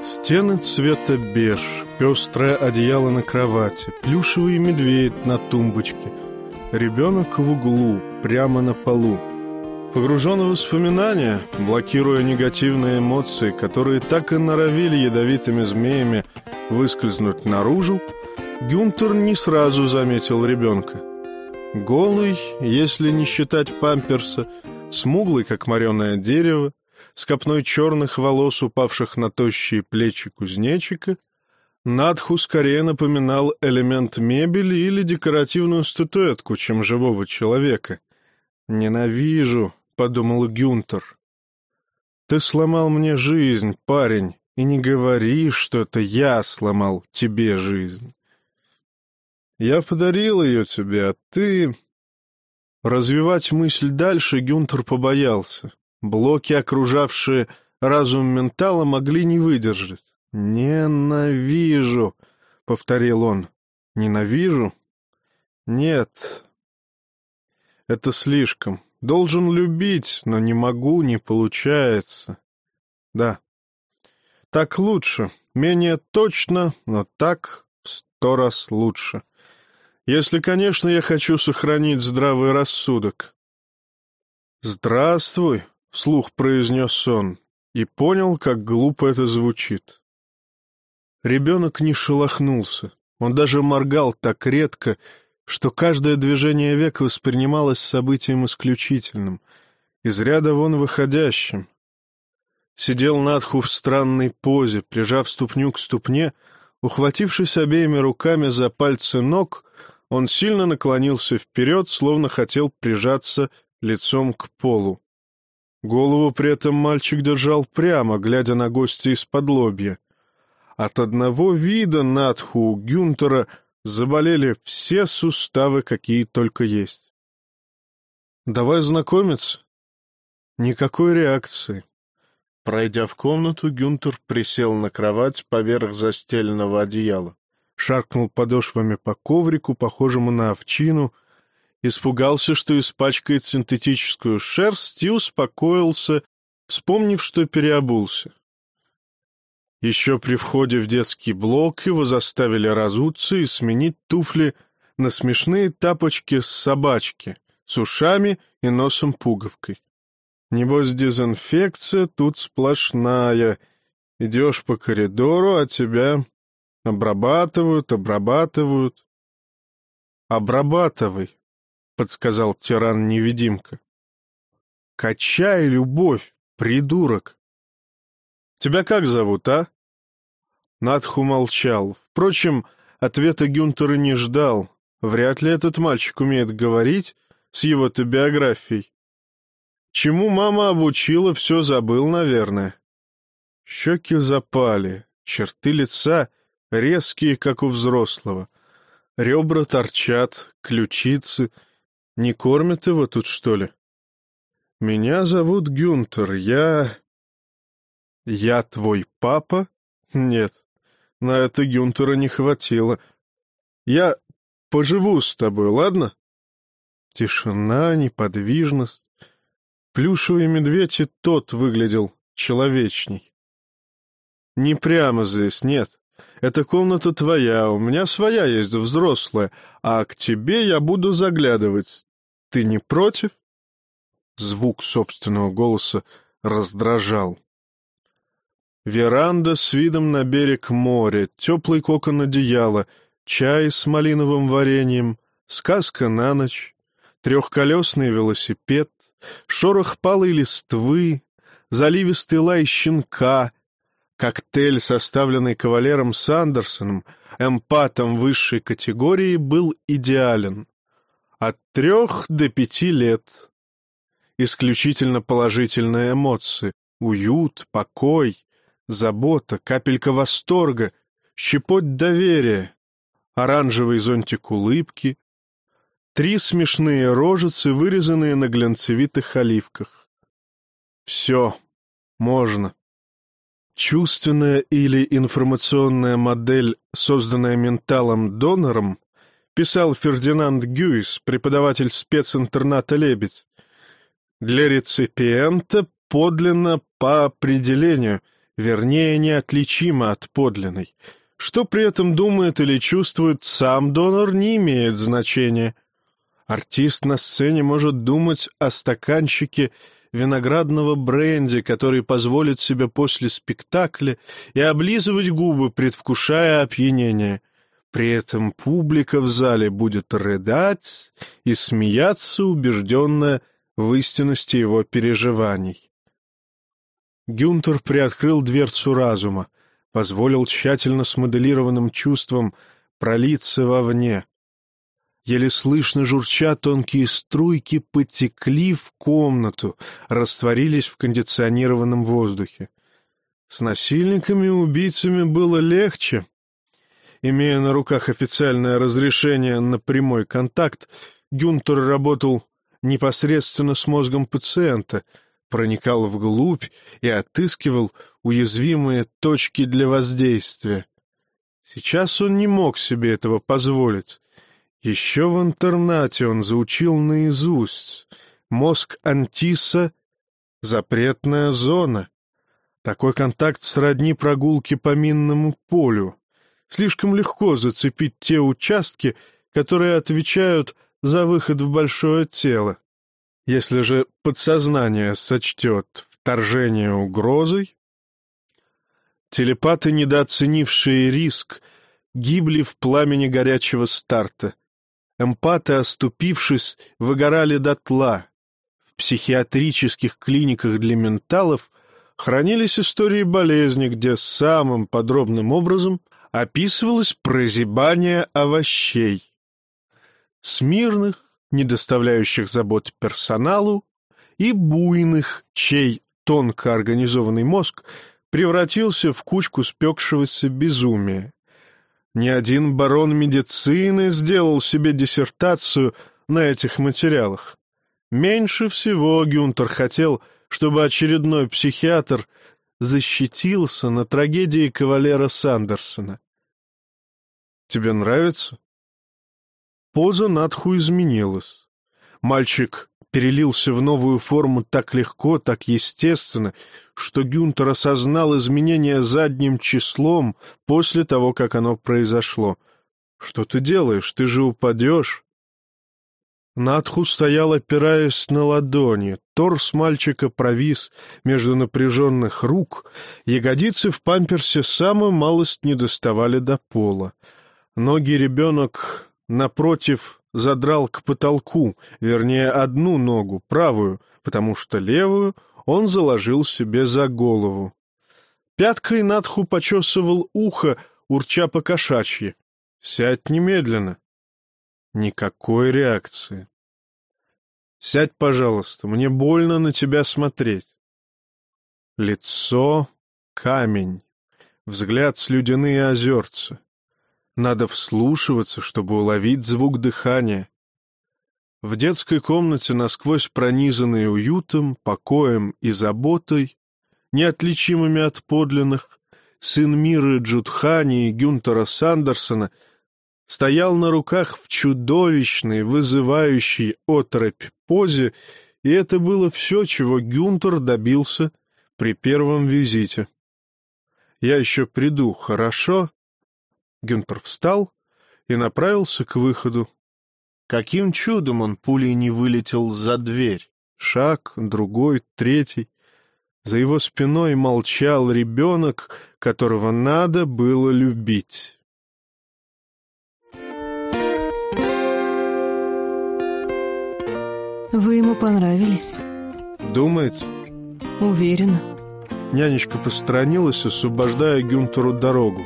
Speaker 1: Стены цвета беж, пестрое одеяло на кровати, плюшевый медведь на тумбочке, ребенок в углу, прямо на полу. Погружен в воспоминания, блокируя негативные эмоции, которые так и норовили ядовитыми змеями выскользнуть наружу, Гюнтер не сразу заметил ребенка. Голый, если не считать памперса, смуглый, как мореное дерево, с копной черных волос, упавших на тощие плечи кузнечика, Надху скорее напоминал элемент мебели или декоративную статуэтку, чем живого человека. «Ненавижу», — подумал Гюнтер. «Ты сломал мне жизнь, парень, и не говори, что это я сломал тебе жизнь». Я подарил ее тебе, а ты...» Развивать мысль дальше Гюнтер побоялся. Блоки, окружавшие разум ментала, могли не выдержать. «Ненавижу», — повторил он. «Ненавижу? Нет. Это слишком. Должен любить, но не могу, не получается. Да. Так лучше. Менее точно, но так в сто раз лучше. Если, конечно, я хочу сохранить здравый рассудок. «Здравствуй», — вслух произнес он, и понял, как глупо это звучит. Ребенок не шелохнулся, он даже моргал так редко, что каждое движение века воспринималось событием исключительным, из ряда вон выходящим. Сидел Надху в странной позе, прижав ступню к ступне, ухватившись обеими руками за пальцы ног, он сильно наклонился вперед, словно хотел прижаться лицом к полу. Голову при этом мальчик держал прямо, глядя на гостя из-под лобья. От одного вида Надху Гюнтера заболели все суставы, какие только есть. «Давай знакомиться». Никакой реакции. Пройдя в комнату, Гюнтер присел на кровать поверх застеленного одеяла шаркнул подошвами по коврику, похожему на овчину, испугался, что испачкает синтетическую шерсть, и успокоился, вспомнив, что переобулся. Еще при входе в детский блок его заставили разуться и сменить туфли на смешные тапочки с собачки, с ушами и носом-пуговкой. Небось, дезинфекция тут сплошная. Идешь по коридору, а тебя Обрабатывают, обрабатывают. Обрабатывай, — подсказал тиран-невидимка. Качай любовь, придурок. Тебя как зовут, а? Надху молчал. Впрочем, ответа Гюнтера не ждал. Вряд ли этот мальчик умеет говорить с его-то биографией. Чему мама обучила, все забыл, наверное. Щеки запали, черты лица резкие, как у взрослого. Ребра торчат, ключицы. Не кормят его тут, что ли? Меня зовут Гюнтер, я... Я твой папа? Нет, на это Гюнтера не хватило. Я поживу с тобой, ладно? Тишина, неподвижность. Плюшевый медведь и тот выглядел человечней. Не прямо здесь, нет. Эта комната твоя, у меня своя есть взрослая, а к тебе я буду заглядывать. Ты не против?» Звук собственного голоса раздражал. Веранда с видом на берег моря, теплый кокон одеяла, чай с малиновым вареньем, сказка на ночь, трехколесный велосипед, шорох палой листвы, заливистый лай щенка, Коктейль, составленный кавалером Сандерсоном, эмпатом высшей категории, был идеален. От трех до пяти лет. Исключительно положительные эмоции. Уют, покой, забота, капелька восторга, щепоть доверия, оранжевый зонтик улыбки, три смешные рожицы, вырезанные на глянцевитых оливках. Все, можно. Чувственная или информационная модель, созданная менталом-донором, писал Фердинанд Гюйс, преподаватель специнтерната «Лебедь», для реципиента подлинно по определению вернее, неотличима от подлинной. Что при этом думает или чувствует сам донор, не имеет значения. Артист на сцене может думать о стаканчике виноградного бренди, который позволит себе после спектакля и облизывать губы, предвкушая опьянение. При этом публика в зале будет рыдать и смеяться, убежденная в истинности его переживаний. Гюнтер приоткрыл дверцу разума, позволил тщательно смоделированным чувствам пролиться вовне. Еле слышно журча тонкие струйки потекли в комнату, растворились в кондиционированном воздухе. С насильниками и убийцами было легче. Имея на руках официальное разрешение на прямой контакт, Гюнтер работал непосредственно с мозгом пациента, проникал вглубь и отыскивал уязвимые точки для воздействия. Сейчас он не мог себе этого позволить. Еще в интернате он заучил наизусть «Мозг Антиса — запретная зона». Такой контакт сродни прогулке по минному полю. Слишком легко зацепить те участки, которые отвечают за выход в большое тело. Если же подсознание сочтет вторжение угрозой, телепаты, недооценившие риск, гибли в пламени горячего старта. Эмпаты, оступившись, выгорали дотла. В психиатрических клиниках для менталов хранились истории болезни, где самым подробным образом описывалось прозябание овощей смирных, не доставляющих забот персоналу, и буйных, чей тонко организованный мозг превратился в кучку спекшегося безумия. Ни один барон медицины сделал себе диссертацию на этих материалах. Меньше всего Гюнтер хотел, чтобы очередной психиатр защитился на трагедии кавалера Сандерсона. «Тебе нравится?» Поза Надху изменилась. Мальчик перелился в новую форму так легко, так естественно, что Гюнтер осознал изменение задним числом после того, как оно произошло. «Что ты делаешь? Ты же упадешь!» Надху стоял, опираясь на ладони. Торс мальчика провис между напряженных рук, ягодицы в памперсе самую малость не доставали до пола. Ноги ребенок напротив, задрал к потолку, вернее, одну ногу, правую, потому что левую он заложил себе за голову. Пяткой Надху почесывал ухо, урча по кошачьи. «Сядь немедленно». Никакой реакции. «Сядь, пожалуйста, мне больно на тебя смотреть». Лицо — камень, взгляд слюдяные озерца. Надо вслушиваться, чтобы уловить звук дыхания. В детской комнате, насквозь пронизанной уютом, покоем и заботой, неотличимыми от подлинных, сын Миры Джудхани и Гюнтера Сандерсона стоял на руках в чудовищной, вызывающей оторопь позе, и это было все, чего Гюнтер добился при первом визите. «Я еще приду, хорошо?» Гюнтер встал и направился к выходу. Каким чудом он пулей не вылетел за дверь? Шаг, другой, третий. За его спиной молчал ребенок, которого надо было любить.
Speaker 3: Вы ему понравились?
Speaker 1: Думаете?
Speaker 3: Уверена.
Speaker 1: Нянечка посторонилась, освобождая Гюнтеру дорогу.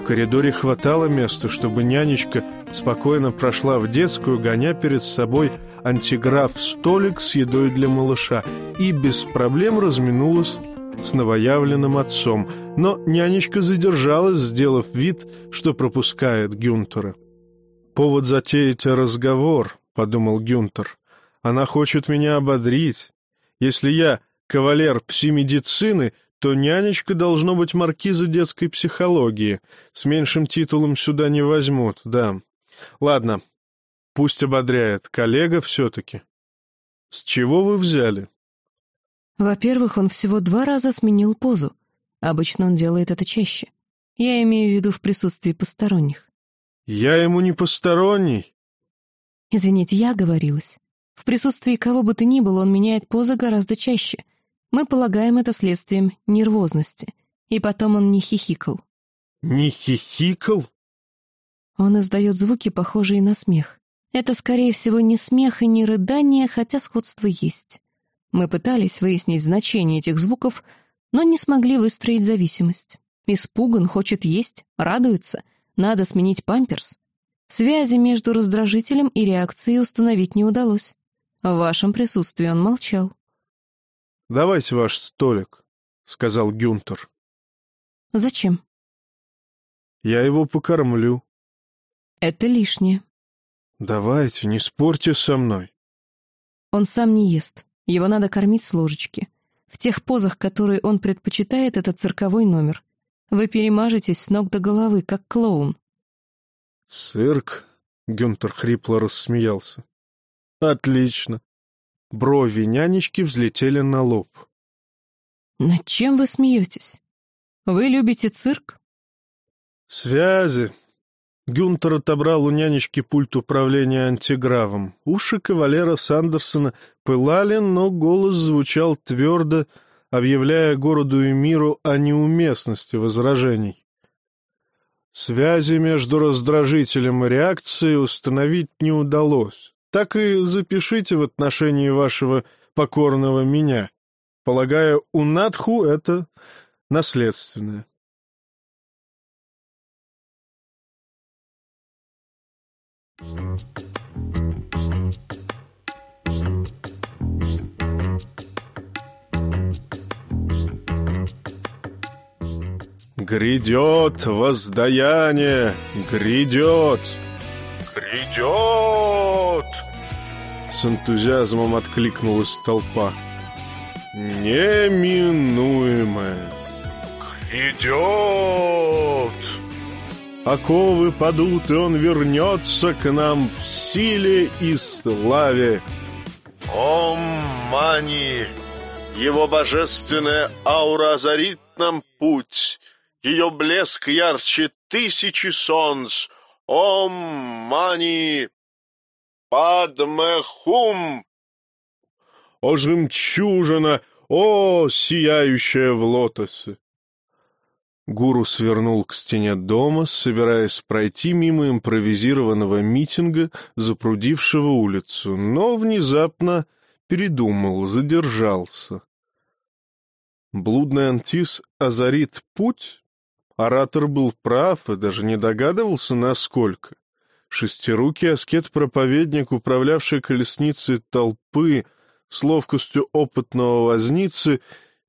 Speaker 1: В коридоре хватало места, чтобы нянечка спокойно прошла в детскую, гоня перед собой антиграф-столик с едой для малыша и без проблем разминулась с новоявленным отцом, но нянечка задержалась, сделав вид, что пропускает Гюнтера. «Повод затеять разговор», — подумал Гюнтер. «Она хочет меня ободрить. Если я кавалер пси-медицины, то нянечка должно быть маркиза детской психологии. С меньшим титулом сюда не возьмут, да. Ладно, пусть ободряет. Коллега все-таки. С чего вы взяли?
Speaker 3: Во-первых, он всего два раза сменил позу. Обычно он делает это чаще. Я имею в виду в присутствии посторонних.
Speaker 1: Я ему не посторонний.
Speaker 3: Извините, я оговорилась. В присутствии кого бы то ни было он меняет позы гораздо чаще. Мы полагаем это следствием нервозности. И потом он не хихикал.
Speaker 1: Не хихикал?
Speaker 3: Он издает звуки, похожие на смех. Это, скорее всего, не смех и не рыдание, хотя сходство есть. Мы пытались выяснить значение этих звуков, но не смогли выстроить зависимость. Испуган, хочет есть, радуется, надо сменить памперс. Связи между раздражителем и реакцией установить не удалось. В вашем присутствии он молчал.
Speaker 1: «Давайте ваш столик», — сказал Гюнтер.
Speaker 3: «Зачем?»
Speaker 1: «Я его покормлю».
Speaker 3: «Это лишнее».
Speaker 1: «Давайте, не спорьте со мной».
Speaker 3: Он сам не ест. Его надо кормить с ложечки. В тех позах, которые он предпочитает, это цирковой номер. Вы перемажетесь с ног до головы, как клоун.
Speaker 1: «Цирк?» — Гюнтер хрипло рассмеялся. «Отлично». Брови нянечки взлетели на лоб.
Speaker 3: «Над чем вы смеетесь? Вы любите цирк?»
Speaker 1: «Связи», Гюнтер отобрал у нянечки пульт управления антигравом. Уши кавалера Сандерсона пылали, но голос звучал твердо, объявляя городу и миру о неуместности возражений. Связи между раздражителем и реакцией установить не удалось. Так и запишите в отношении вашего покорного меня. Полагаю, у Надху это наследственное. Грядет воздаяние, грядет, грядет! С энтузиазмом откликнулась толпа. Неминуемое, грядет! Оковы падут, и он вернется к нам в силе и славе. Ом Мани! Его божественная аура озарит нам путь. Ее блеск ярче тысячи солнц. Ом Мани! Падмехум! О, жемчужина! О, сияющая в лотосе! Гуру свернул к стене дома, собираясь пройти мимо импровизированного митинга, запрудившего улицу, но внезапно передумал, задержался. Блудный антис озарит путь? Оратор был прав и даже не догадывался, насколько. Шестирукий аскет-проповедник, управлявший колесницей толпы с ловкостью опытного возницы,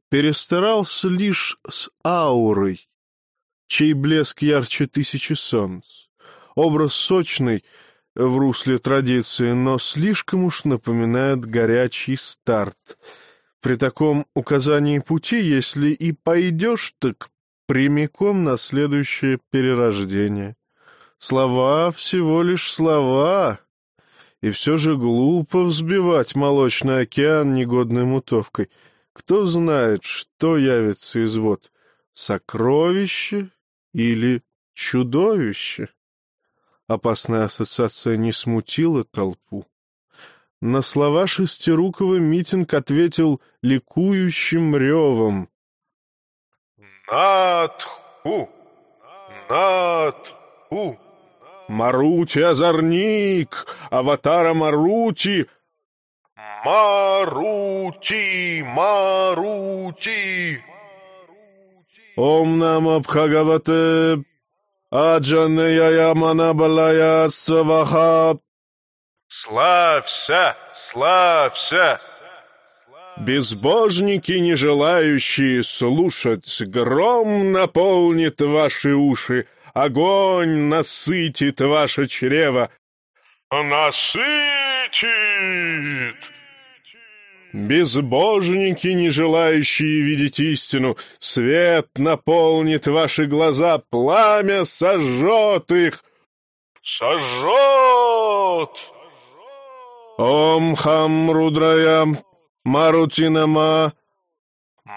Speaker 1: перестарался лишь с аурой, чей блеск ярче тысячи солнц. Образ сочный в русле традиции, но слишком уж напоминает горячий старт. При таком указании пути, если и пойдешь, так прямиком на следующее перерождение. Слова всего лишь слова, и все же глупо взбивать молочный океан негодной мутовкой. Кто знает, что явится из вод — сокровище или чудовище? Опасная ассоциация не смутила толпу. На слова Шестирукова митинг ответил ликующим ревом. «Надху! Надху! Марути озорник! Аватара Марути! Марути! Марути!» Ом Нама Бхагавате Аджанея Манабалая Сваха. Славься, славься! Безбожники, не желающие слушать, гром наполнит ваши уши, огонь насытит ваше чрево. Насытит! Безбожники, не желающие видеть истину, свет наполнит ваши глаза, пламя сожжет их. Сожжет! Ом хам рудрая марутинама.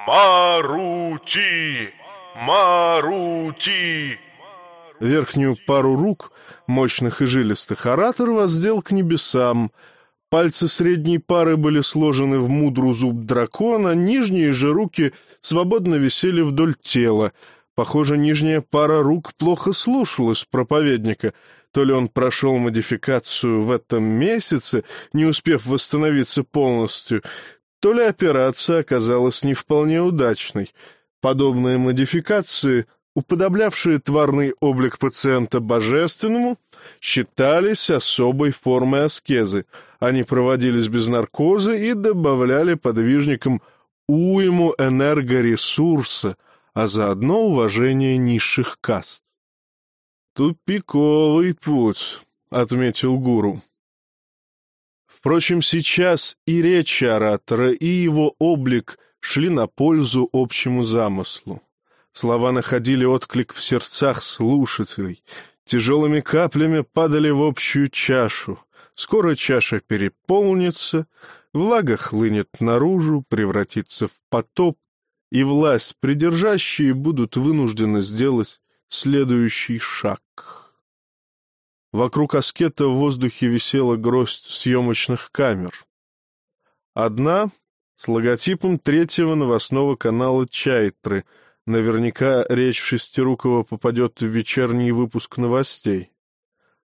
Speaker 1: Марути!
Speaker 2: Марути!»
Speaker 1: Верхнюю пару рук, мощных и жилистых, оратор воздел к небесам. Пальцы средней пары были сложены в мудру зуб дракона, нижние же руки свободно висели вдоль тела. Похоже, нижняя пара рук плохо слушалась проповедника. То ли он прошел модификацию в этом месяце, не успев восстановиться полностью, то ли операция оказалась не вполне удачной. Подобные модификации уподоблявшие тварный облик пациента божественному, считались особой формой аскезы. Они проводились без наркоза и добавляли подвижникам уйму энергоресурса, а заодно уважение низших каст. «Тупиковый путь», — отметил гуру. Впрочем, сейчас и речь оратора, и его облик шли на пользу общему замыслу. Слова находили отклик в сердцах слушателей, тяжелыми каплями падали в общую чашу. Скоро чаша переполнится, влага хлынет наружу, превратится в потоп, и власть придержащие будут вынуждены сделать следующий шаг. Вокруг аскета в воздухе висела гроздь съемочных камер. Одна с логотипом третьего новостного канала «Чайтры», Наверняка речь Шестирукова попадет в вечерний выпуск новостей.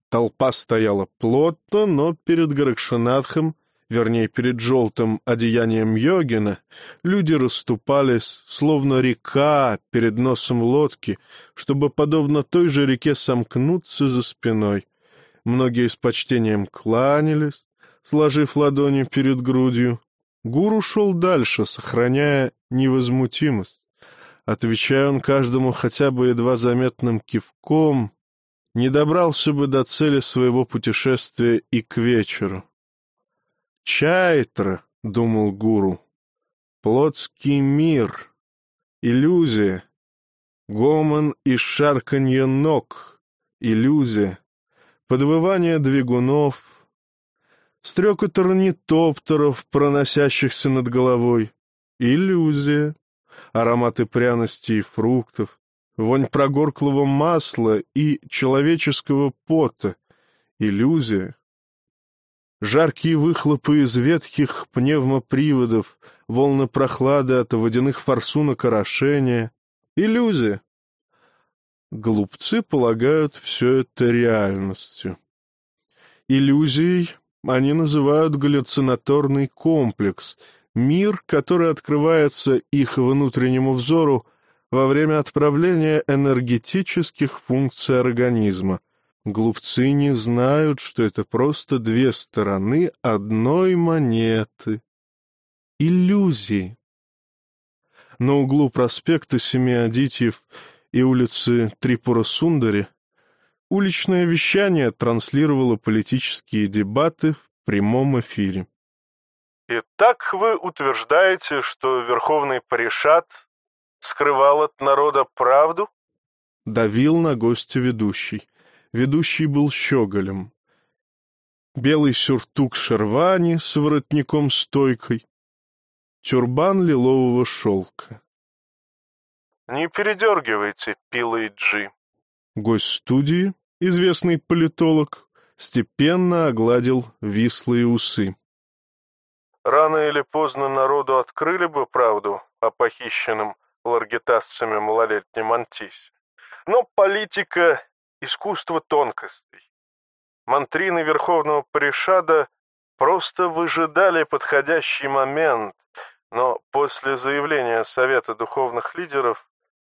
Speaker 1: Толпа стояла плотно, но перед Гаракшанатхом, вернее, перед желтым одеянием йогина, люди расступались, словно река перед носом лодки, чтобы, подобно той же реке, сомкнуться за спиной. Многие с почтением кланялись, сложив ладони перед грудью. Гуру шел дальше, сохраняя невозмутимость. Отвечая он каждому хотя бы едва заметным кивком, не добрался бы до цели своего путешествия и к вечеру. «Чайтра», — думал гуру, — «плотский мир, иллюзия, гомон и шарканье ног, иллюзия, подвывание двигунов, стрекот орнитоптеров, проносящихся над головой, иллюзия» ароматы пряностей и фруктов, вонь прогорклого масла и человеческого пота, иллюзия. Жаркие выхлопы из ветхих пневмоприводов, волны прохлады от водяных форсунок орошения. Иллюзия. Глупцы полагают все это реальностью. Иллюзией они называют галлюцинаторный комплекс — мир, который открывается их внутреннему взору во время отправления энергетических функций организма. Глупцы не знают, что это просто две стороны одной монеты. Иллюзии. На углу проспекта Семиадитьев и улицы Трипура-Сундари уличное вещание транслировало политические дебаты в прямом эфире.
Speaker 2: Итак, вы утверждаете, что Верховный Паришат скрывал от народа правду?
Speaker 1: Давил на гостя ведущий. Ведущий был щеголем. Белый сюртук шервани с воротником-стойкой, тюрбан лилового шелка.
Speaker 2: Не передергивайте, пилой Джи.
Speaker 1: Гость студии, известный политолог, степенно огладил вислые усы.
Speaker 2: Рано или поздно народу открыли бы правду о похищенном ларгетасцами малолетнем Антисе. Но политика — искусство тонкостей. Мантрины Верховного Паришада просто выжидали подходящий момент, но после заявления Совета Духовных Лидеров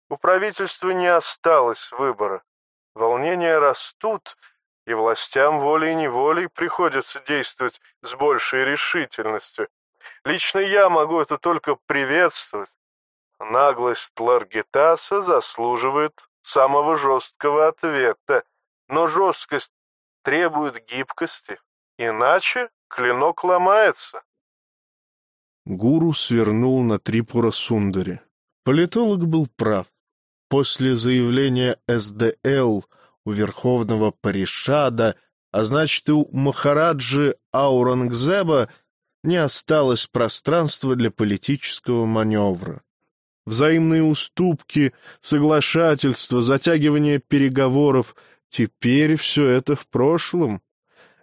Speaker 2: у правительства не осталось выбора. Волнения растут, и властям волей-неволей приходится действовать с большей решительностью. Лично я могу это только приветствовать. Наглость Ларгитаса заслуживает самого жесткого ответа, но жесткость требует гибкости, иначе клинок ломается.
Speaker 1: Гуру свернул на Трипура Сундари. Политолог был прав. После заявления СДЛ — у верховного Паришада, а значит и у Махараджи Аурангзеба не осталось пространства для политического маневра. взаимные уступки, соглашательства, затягивание переговоров. Теперь все это в прошлом.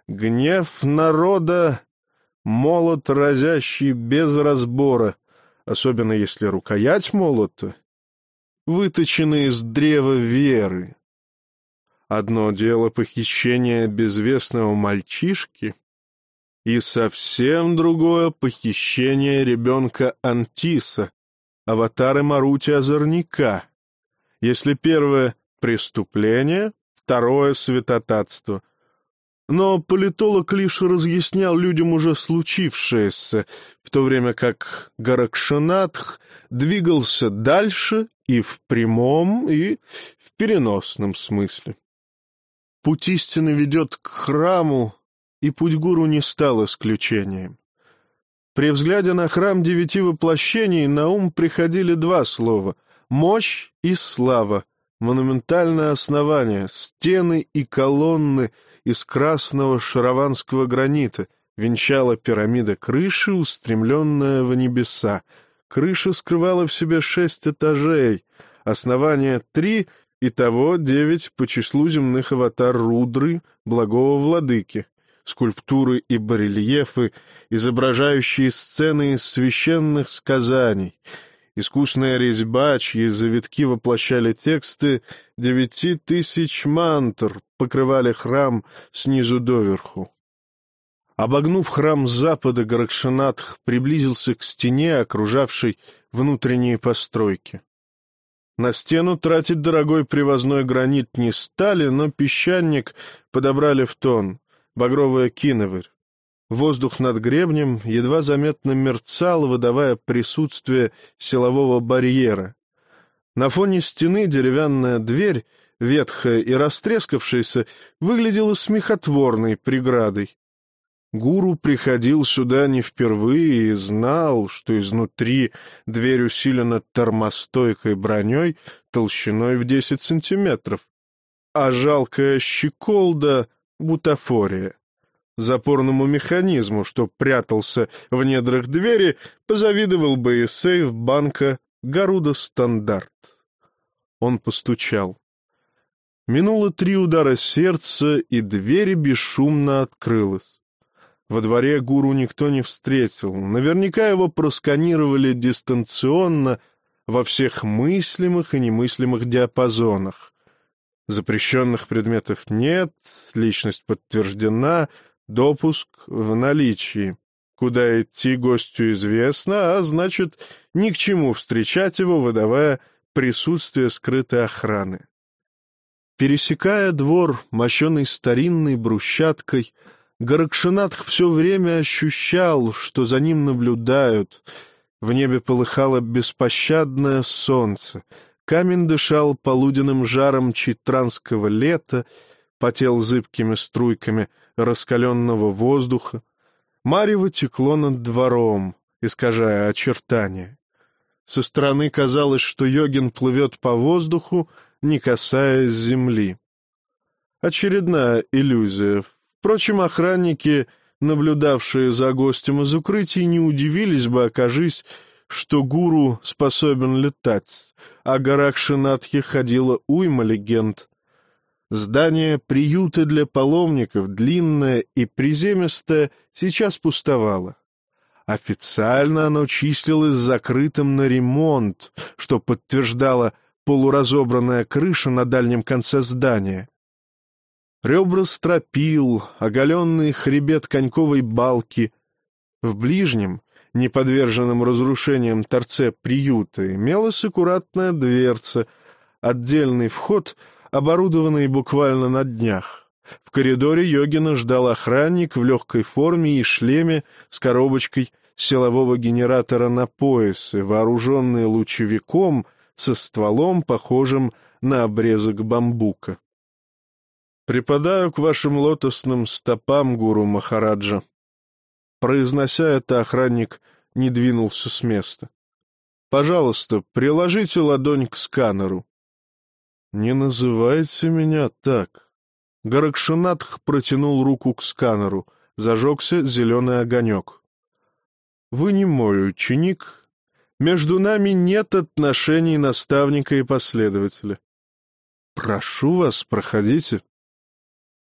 Speaker 1: Гнев народа — молот, разящий без разбора, особенно если рукоять молота выточена из древа веры. Одно дело похищение безвестного мальчишки, и совсем другое похищение ребенка Антиса, аватара Марути Озорника. Если первое — преступление, второе — святотатство. Но политолог лишь разъяснял людям уже случившееся, в то время как Гаракшанатх двигался дальше и в прямом, и в переносном смысле. Путь истины ведет к храму, и путь гуру не стал исключением. При взгляде на храм девяти воплощений на ум приходили два слова — мощь и слава, монументальное основание, стены и колонны из красного шараванского гранита, венчала пирамида крыши, устремленная в небеса. Крыша скрывала в себе шесть этажей, основание — три, и того девять по числу земных аватар Рудры, благого владыки скульптуры и барельефы, изображающие сцены из священных сказаний, искусная резьба, чьи завитки воплощали тексты девяти тысяч мантр, покрывали храм снизу доверху. Обогнув храм с запада, Гаракшанатх приблизился к стене, окружавшей внутренние постройки. На стену тратить дорогой привозной гранит не стали, но песчаник подобрали в тон багровая киноварь. Воздух над гребнем едва заметно мерцал, выдавая присутствие силового барьера. На фоне стены деревянная дверь, ветхая и растрескавшаяся, выглядела смехотворной преградой. Гуру приходил сюда не впервые и знал, что изнутри дверь усилена термостойкой броней толщиной в десять сантиметров, а жалкая щеколда бутафория. Запорному механизму, что прятался в недрах двери, позавидовал бы и сейф банка «Гаруда Стандарт». Он постучал. Минуло три удара сердца, и дверь бесшумно открылась. Во дворе гуру никто не встретил. Наверняка его просканировали дистанционно во всех мыслимых и немыслимых диапазонах. Запрещенных предметов нет, личность подтверждена, допуск в наличии. Куда идти гостю известно, а значит, ни к чему встречать его, выдавая присутствие скрытой охраны. Пересекая двор, мощенный старинной брусчаткой, Гаракшинатх все время ощущал, что за ним наблюдают. В небе полыхало беспощадное солнце — Камень дышал полуденным жаром читранского лета, потел зыбкими струйками раскаленного воздуха. Марево текло над двором, искажая очертания. Со стороны казалось, что йогин плывет по воздуху, не касаясь земли. Очередная иллюзия. Впрочем, охранники, наблюдавшие за гостем из укрытий, не удивились бы, окажись, что гуру способен летать, о горах Шинатхи ходила уйма легенд. Здание приюта для паломников, длинное и приземистое, сейчас пустовало. Официально оно числилось закрытым на ремонт, что подтверждала полуразобранная крыша на дальнем конце здания. Ребра стропил, оголенный хребет коньковой балки. В ближнем, не подверженном разрушениям торце приюта, имелась аккуратная дверца, отдельный вход, оборудованный буквально на днях. В коридоре Йогина ждал охранник в легкой форме и шлеме с коробочкой силового генератора на поясе, вооруженный лучевиком со стволом, похожим на обрезок бамбука. «Припадаю к вашим лотосным стопам, гуру Махараджа», Произнося это, охранник не двинулся с места. «Пожалуйста, приложите ладонь к сканеру». «Не называйте меня так». Гаракшинатх протянул руку к сканеру. Зажегся зеленый огонек. «Вы не мой ученик. Между нами нет отношений наставника и последователя. Прошу вас, проходите.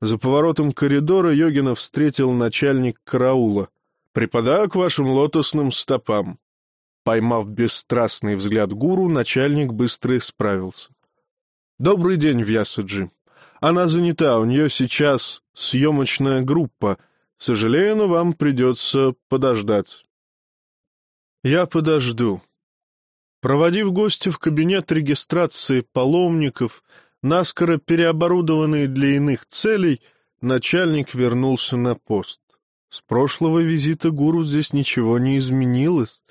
Speaker 1: За поворотом коридора Йогина встретил начальник караула. «Припадаю к вашим лотосным стопам». Поймав бесстрастный взгляд гуру, начальник быстро исправился. «Добрый день, Вьясаджи. Она занята, у нее сейчас съемочная группа. Сожалею, но вам придется подождать». «Я подожду». Проводив гостя в кабинет регистрации паломников, наскоро переоборудованный для иных целей, начальник вернулся на пост. С прошлого визита гуру здесь ничего не изменилось.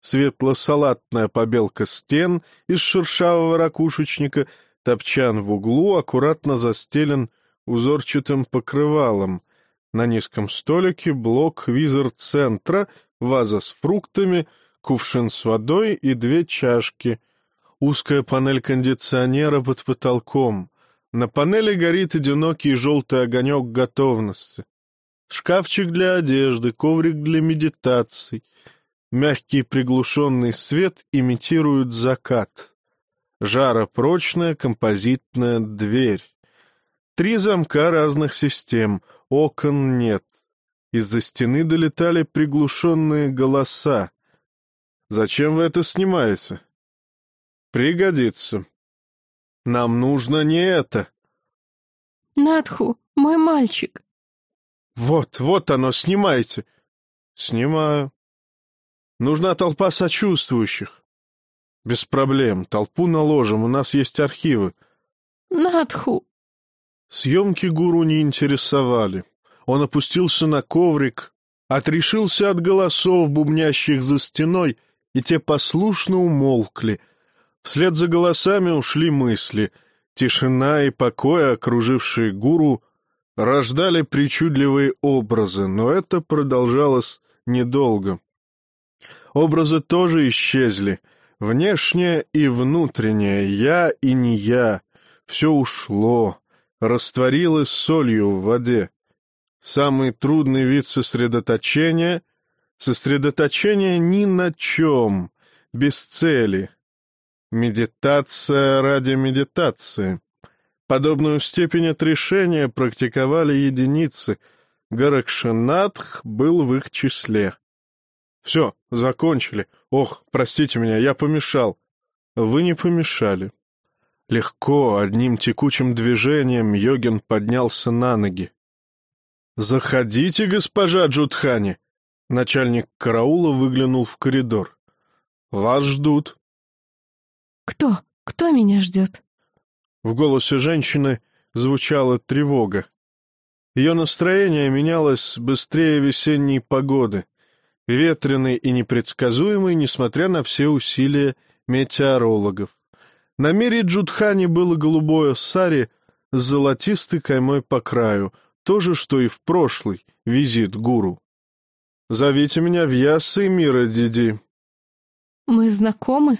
Speaker 1: Светло-салатная побелка стен из шершавого ракушечника, топчан в углу аккуратно застелен узорчатым покрывалом. На низком столике блок визор-центра, ваза с фруктами, кувшин с водой и две чашки — узкая панель кондиционера под потолком. На панели горит одинокий желтый огонек готовности. Шкафчик для одежды, коврик для медитаций. Мягкий приглушенный свет имитирует закат. Жаропрочная композитная дверь. Три замка разных систем, окон нет. Из-за стены долетали приглушенные голоса. «Зачем вы это снимаете?» Пригодится. Нам нужно не это.
Speaker 3: Надху, мой мальчик.
Speaker 1: Вот, вот оно, снимайте. Снимаю. Нужна толпа сочувствующих. Без проблем, толпу наложим, у нас есть архивы.
Speaker 3: Надху.
Speaker 1: Съемки гуру не интересовали. Он опустился на коврик, отрешился от голосов, бубнящих за стеной, и те послушно умолкли — Вслед за голосами ушли мысли. Тишина и покой, окружившие гуру, рождали причудливые образы, но это продолжалось недолго. Образы тоже исчезли. Внешнее и внутреннее, я и не я, все ушло, растворилось солью в воде. Самый трудный вид сосредоточения — сосредоточение ни на чем, без цели, Медитация ради медитации. Подобную степень отрешения практиковали единицы. Гаракшинатх был в их числе. Все, закончили. Ох, простите меня, я помешал. Вы не помешали. Легко, одним текучим движением йогин поднялся на ноги. «Заходите, госпожа Джудхани!» Начальник караула выглянул в коридор. «Вас ждут».
Speaker 3: «Кто? Кто меня ждет?»
Speaker 1: В голосе женщины звучала тревога. Ее настроение менялось быстрее весенней погоды, ветреной и непредсказуемой, несмотря на все усилия метеорологов. На мире Джудхани было голубое сари с золотистой каймой по краю, то же, что и в прошлый визит гуру. «Зовите меня в Ясы мира, Диди».
Speaker 3: «Мы знакомы?»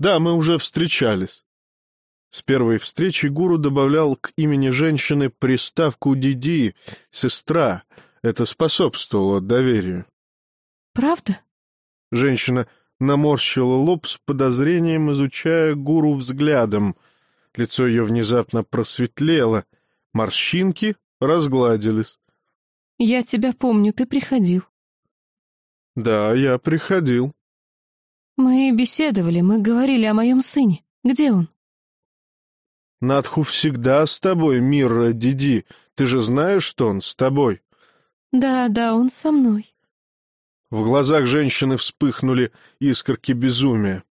Speaker 1: Да, мы уже встречались. С первой встречи гуру добавлял к имени женщины приставку «Диди», «сестра». Это способствовало доверию.
Speaker 3: «Правда?»
Speaker 1: Женщина наморщила лоб с подозрением, изучая гуру взглядом. Лицо ее внезапно просветлело. Морщинки разгладились.
Speaker 3: «Я тебя помню, ты приходил».
Speaker 1: «Да, я приходил».
Speaker 3: «Мы беседовали, мы говорили о моем сыне. Где он?»
Speaker 1: «Надху всегда с тобой, Мирра Диди. Ты же знаешь, что он с тобой?»
Speaker 3: «Да, да, он со мной».
Speaker 1: В глазах женщины вспыхнули искорки безумия.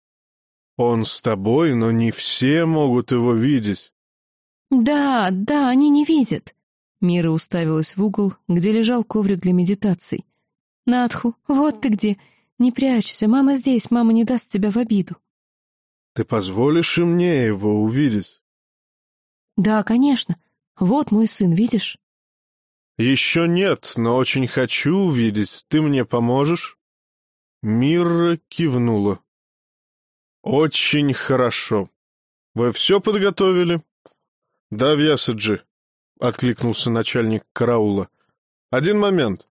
Speaker 1: «Он с тобой, но не все могут его видеть».
Speaker 3: «Да, да, они не видят». Мира уставилась в угол, где лежал коврик для медитаций. «Надху, вот ты где. «Не прячься, мама здесь, мама не даст тебя в обиду».
Speaker 1: «Ты позволишь и мне его увидеть?»
Speaker 3: «Да, конечно. Вот мой сын, видишь?»
Speaker 1: «Еще нет, но очень хочу увидеть. Ты мне поможешь?» Мира кивнула. «Очень хорошо. Вы все подготовили?» «Да, Вьясаджи», — откликнулся начальник караула. «Один момент».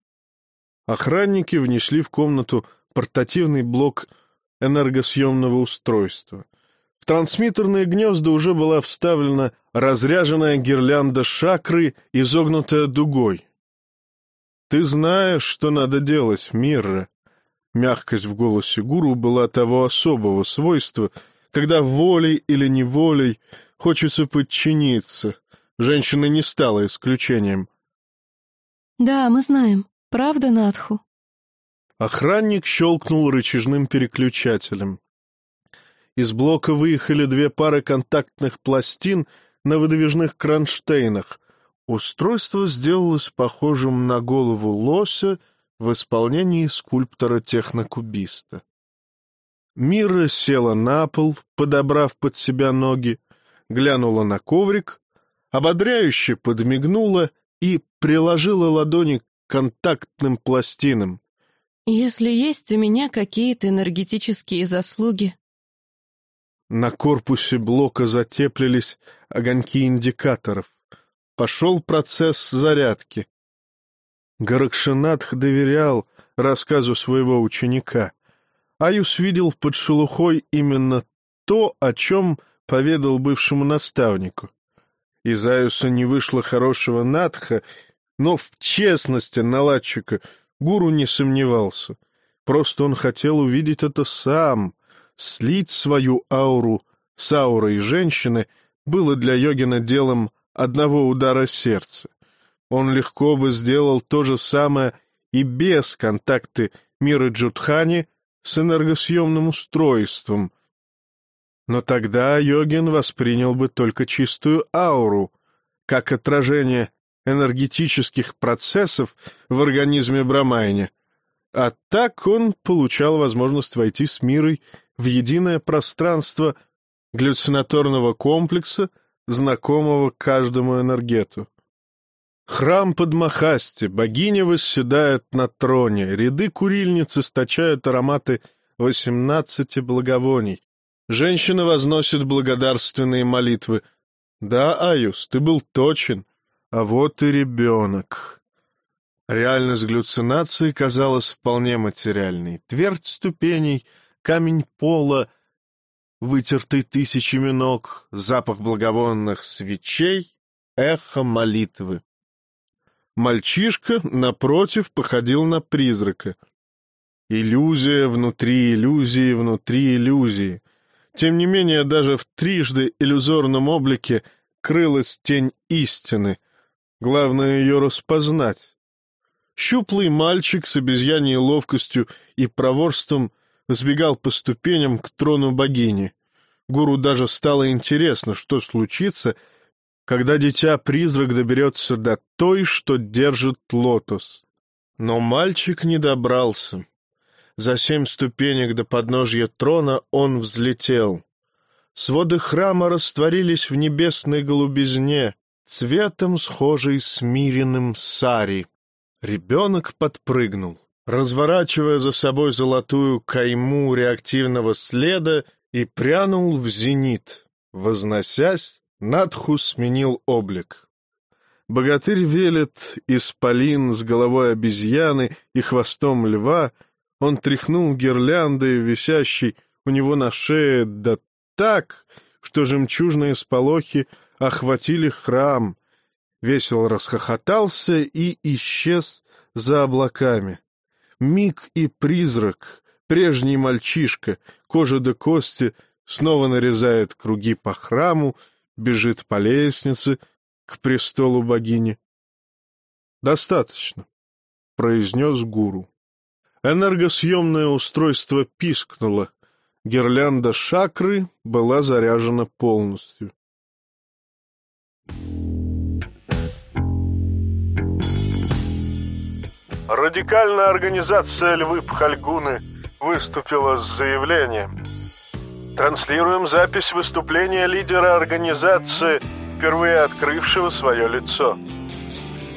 Speaker 1: Охранники внесли в комнату портативный блок энергосъемного устройства. В трансмиттерные гнезда уже была вставлена разряженная гирлянда шакры, изогнутая дугой. «Ты знаешь, что надо делать, Мирра». Мягкость в голосе гуру была того особого свойства, когда волей или неволей хочется подчиниться. Женщина не стала исключением.
Speaker 3: «Да, мы знаем. Правда, Надху?»
Speaker 1: Охранник щелкнул рычажным переключателем. Из блока выехали две пары контактных пластин на выдвижных кронштейнах. Устройство сделалось похожим на голову лося в исполнении скульптора-технокубиста. Мира села на пол, подобрав под себя ноги, глянула на коврик, ободряюще подмигнула и приложила ладони к контактным пластинам.
Speaker 3: «Если есть у меня какие-то энергетические заслуги...»
Speaker 1: На корпусе блока затеплились огоньки индикаторов. Пошел процесс зарядки. Гаракшинатх доверял рассказу своего ученика. Аюс видел под шелухой именно то, о чем поведал бывшему наставнику. Из Аюса не вышло хорошего надха, но в честности наладчика гуру не сомневался. Просто он хотел увидеть это сам. Слить свою ауру с аурой женщины было для йогина делом одного удара сердца. Он легко бы сделал то же самое и без контакты мира Джудхани с энергосъемным устройством. Но тогда йогин воспринял бы только чистую ауру, как отражение энергетических процессов в организме Брамайне. А так он получал возможность войти с мирой в единое пространство глюцинаторного комплекса, знакомого каждому энергету. Храм под Махасти, богиня восседает на троне, ряды курильниц источают ароматы восемнадцати благовоний. Женщина возносит благодарственные молитвы. Да, Аюс, ты был точен, а вот и ребенок. Реальность галлюцинации казалась вполне материальной. Твердь ступеней, камень пола, вытертый тысячами ног, запах благовонных свечей, эхо молитвы. Мальчишка, напротив, походил на призрака. Иллюзия внутри иллюзии внутри иллюзии. Тем не менее, даже в трижды иллюзорном облике крылась тень истины. Главное ее распознать. Щуплый мальчик с обезьяньей ловкостью и проворством сбегал по ступеням к трону богини. Гуру даже стало интересно, что случится, когда дитя-призрак доберется до той, что держит лотос. Но мальчик не добрался. За семь ступенек до подножья трона он взлетел. Своды храма растворились в небесной голубизне, цветом схожей с миренным сари. Ребенок подпрыгнул, разворачивая за собой золотую кайму реактивного следа и прянул в зенит, возносясь Надху сменил облик. Богатырь велет исполин с головой обезьяны и хвостом льва, он тряхнул гирляндой, висящей у него на шее, да так, что жемчужные сполохи охватили храм, весело расхохотался и исчез за облаками. Миг и призрак, прежний мальчишка, кожа до кости, снова нарезает круги по храму, бежит по лестнице к престолу богини. «Достаточно», — произнес гуру. Энергосъемное устройство пискнуло. Гирлянда шакры была заряжена полностью.
Speaker 2: Радикальная организация «Львы Пхальгуны» выступила с заявлением — Транслируем запись выступления лидера организации, впервые открывшего свое лицо.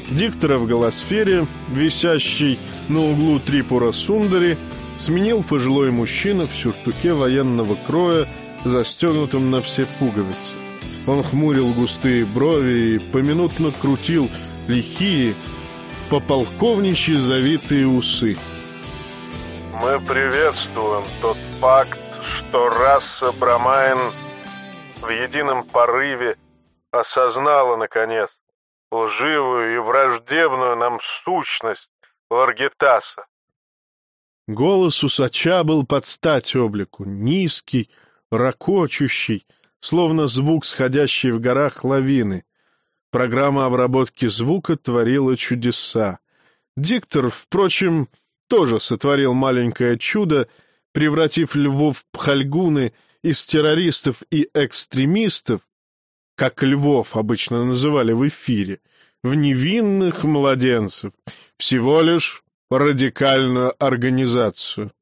Speaker 1: Диктора в голосфере, висящий на углу Трипура Сундари, сменил пожилой мужчина в сюртуке военного кроя, застегнутом на все пуговицы. Он хмурил густые брови и поминутно крутил лихие, пополковничьи завитые усы.
Speaker 2: Мы приветствуем тот факт, что раса Брамайн в едином порыве осознала, наконец, лживую и враждебную нам сущность Ларгетаса.
Speaker 1: Голос усача был под стать облику, низкий, ракочущий, словно звук сходящей в горах лавины. Программа обработки звука творила чудеса. Диктор, впрочем, тоже сотворил маленькое чудо, превратив львов в пхальгуны из террористов и экстремистов, как львов обычно называли в эфире, в невинных младенцев, всего лишь радикальную организацию.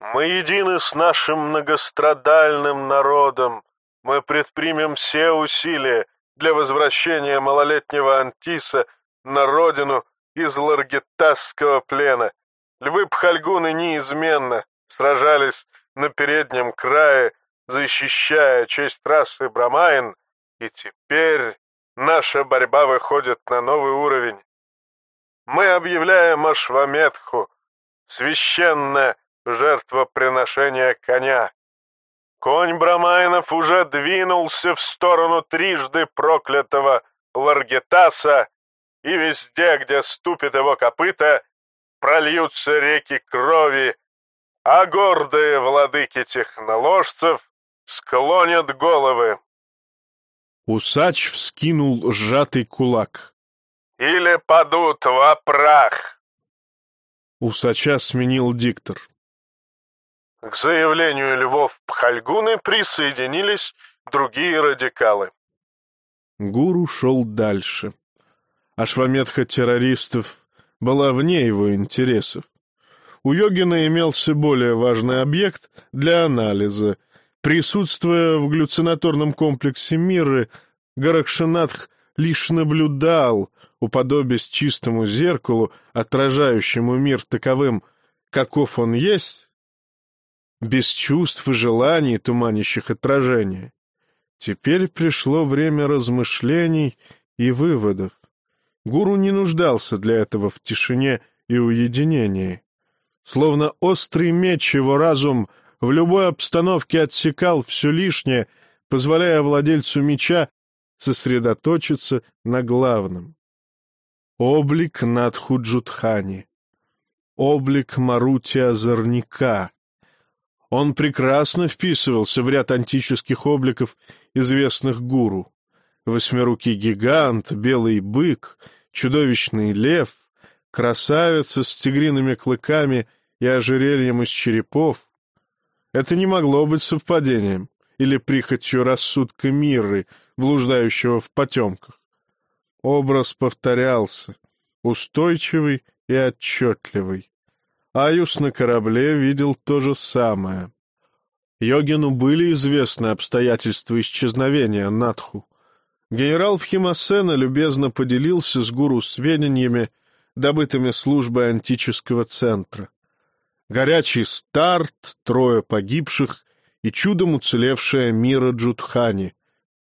Speaker 2: Мы едины с нашим многострадальным народом. Мы предпримем все усилия для возвращения малолетнего Антиса на родину из ларгетасского плена. Львы Пхальгуны неизменно сражались на переднем крае, защищая честь расы Брамайн, и теперь наша борьба выходит на новый уровень. Мы объявляем Ашваметху, священное жертвоприношение коня. Конь Брамайнов уже двинулся в сторону трижды проклятого Ларгетаса, и везде, где ступит его копыта, прольются реки крови, а гордые владыки техноложцев склонят головы.
Speaker 1: Усач вскинул сжатый кулак.
Speaker 2: Или падут во прах.
Speaker 1: Усача сменил диктор.
Speaker 2: К заявлению львов Пхальгуны присоединились другие радикалы.
Speaker 1: Гуру шел дальше. Ашваметха террористов была вне его интересов. У Йогина имелся более важный объект для анализа. Присутствуя в галлюцинаторном комплексе Мирры, Гаракшинатх лишь наблюдал, уподобясь чистому зеркалу, отражающему мир таковым, каков он есть, без чувств и желаний, туманящих отражение. Теперь пришло время размышлений и выводов. Гуру не нуждался для этого в тишине и уединении. Словно острый меч его разум в любой обстановке отсекал все лишнее, позволяя владельцу меча сосредоточиться на главном. Облик Надхуджутхани. Облик Марути Озорника. Он прекрасно вписывался в ряд антических обликов известных гуру. Восьмирукий гигант, белый бык, чудовищный лев, красавица с тигриными клыками и ожерельем из черепов. Это не могло быть совпадением или прихотью рассудка Мирры, блуждающего в потемках. Образ повторялся, устойчивый и отчетливый. Аюс на корабле видел то же самое. Йогину были известны обстоятельства исчезновения Надху. Генерал Пхимасена любезно поделился с гуру сведениями, добытыми службой антического центра. Горячий старт, трое погибших и чудом уцелевшая Мира Джудхани.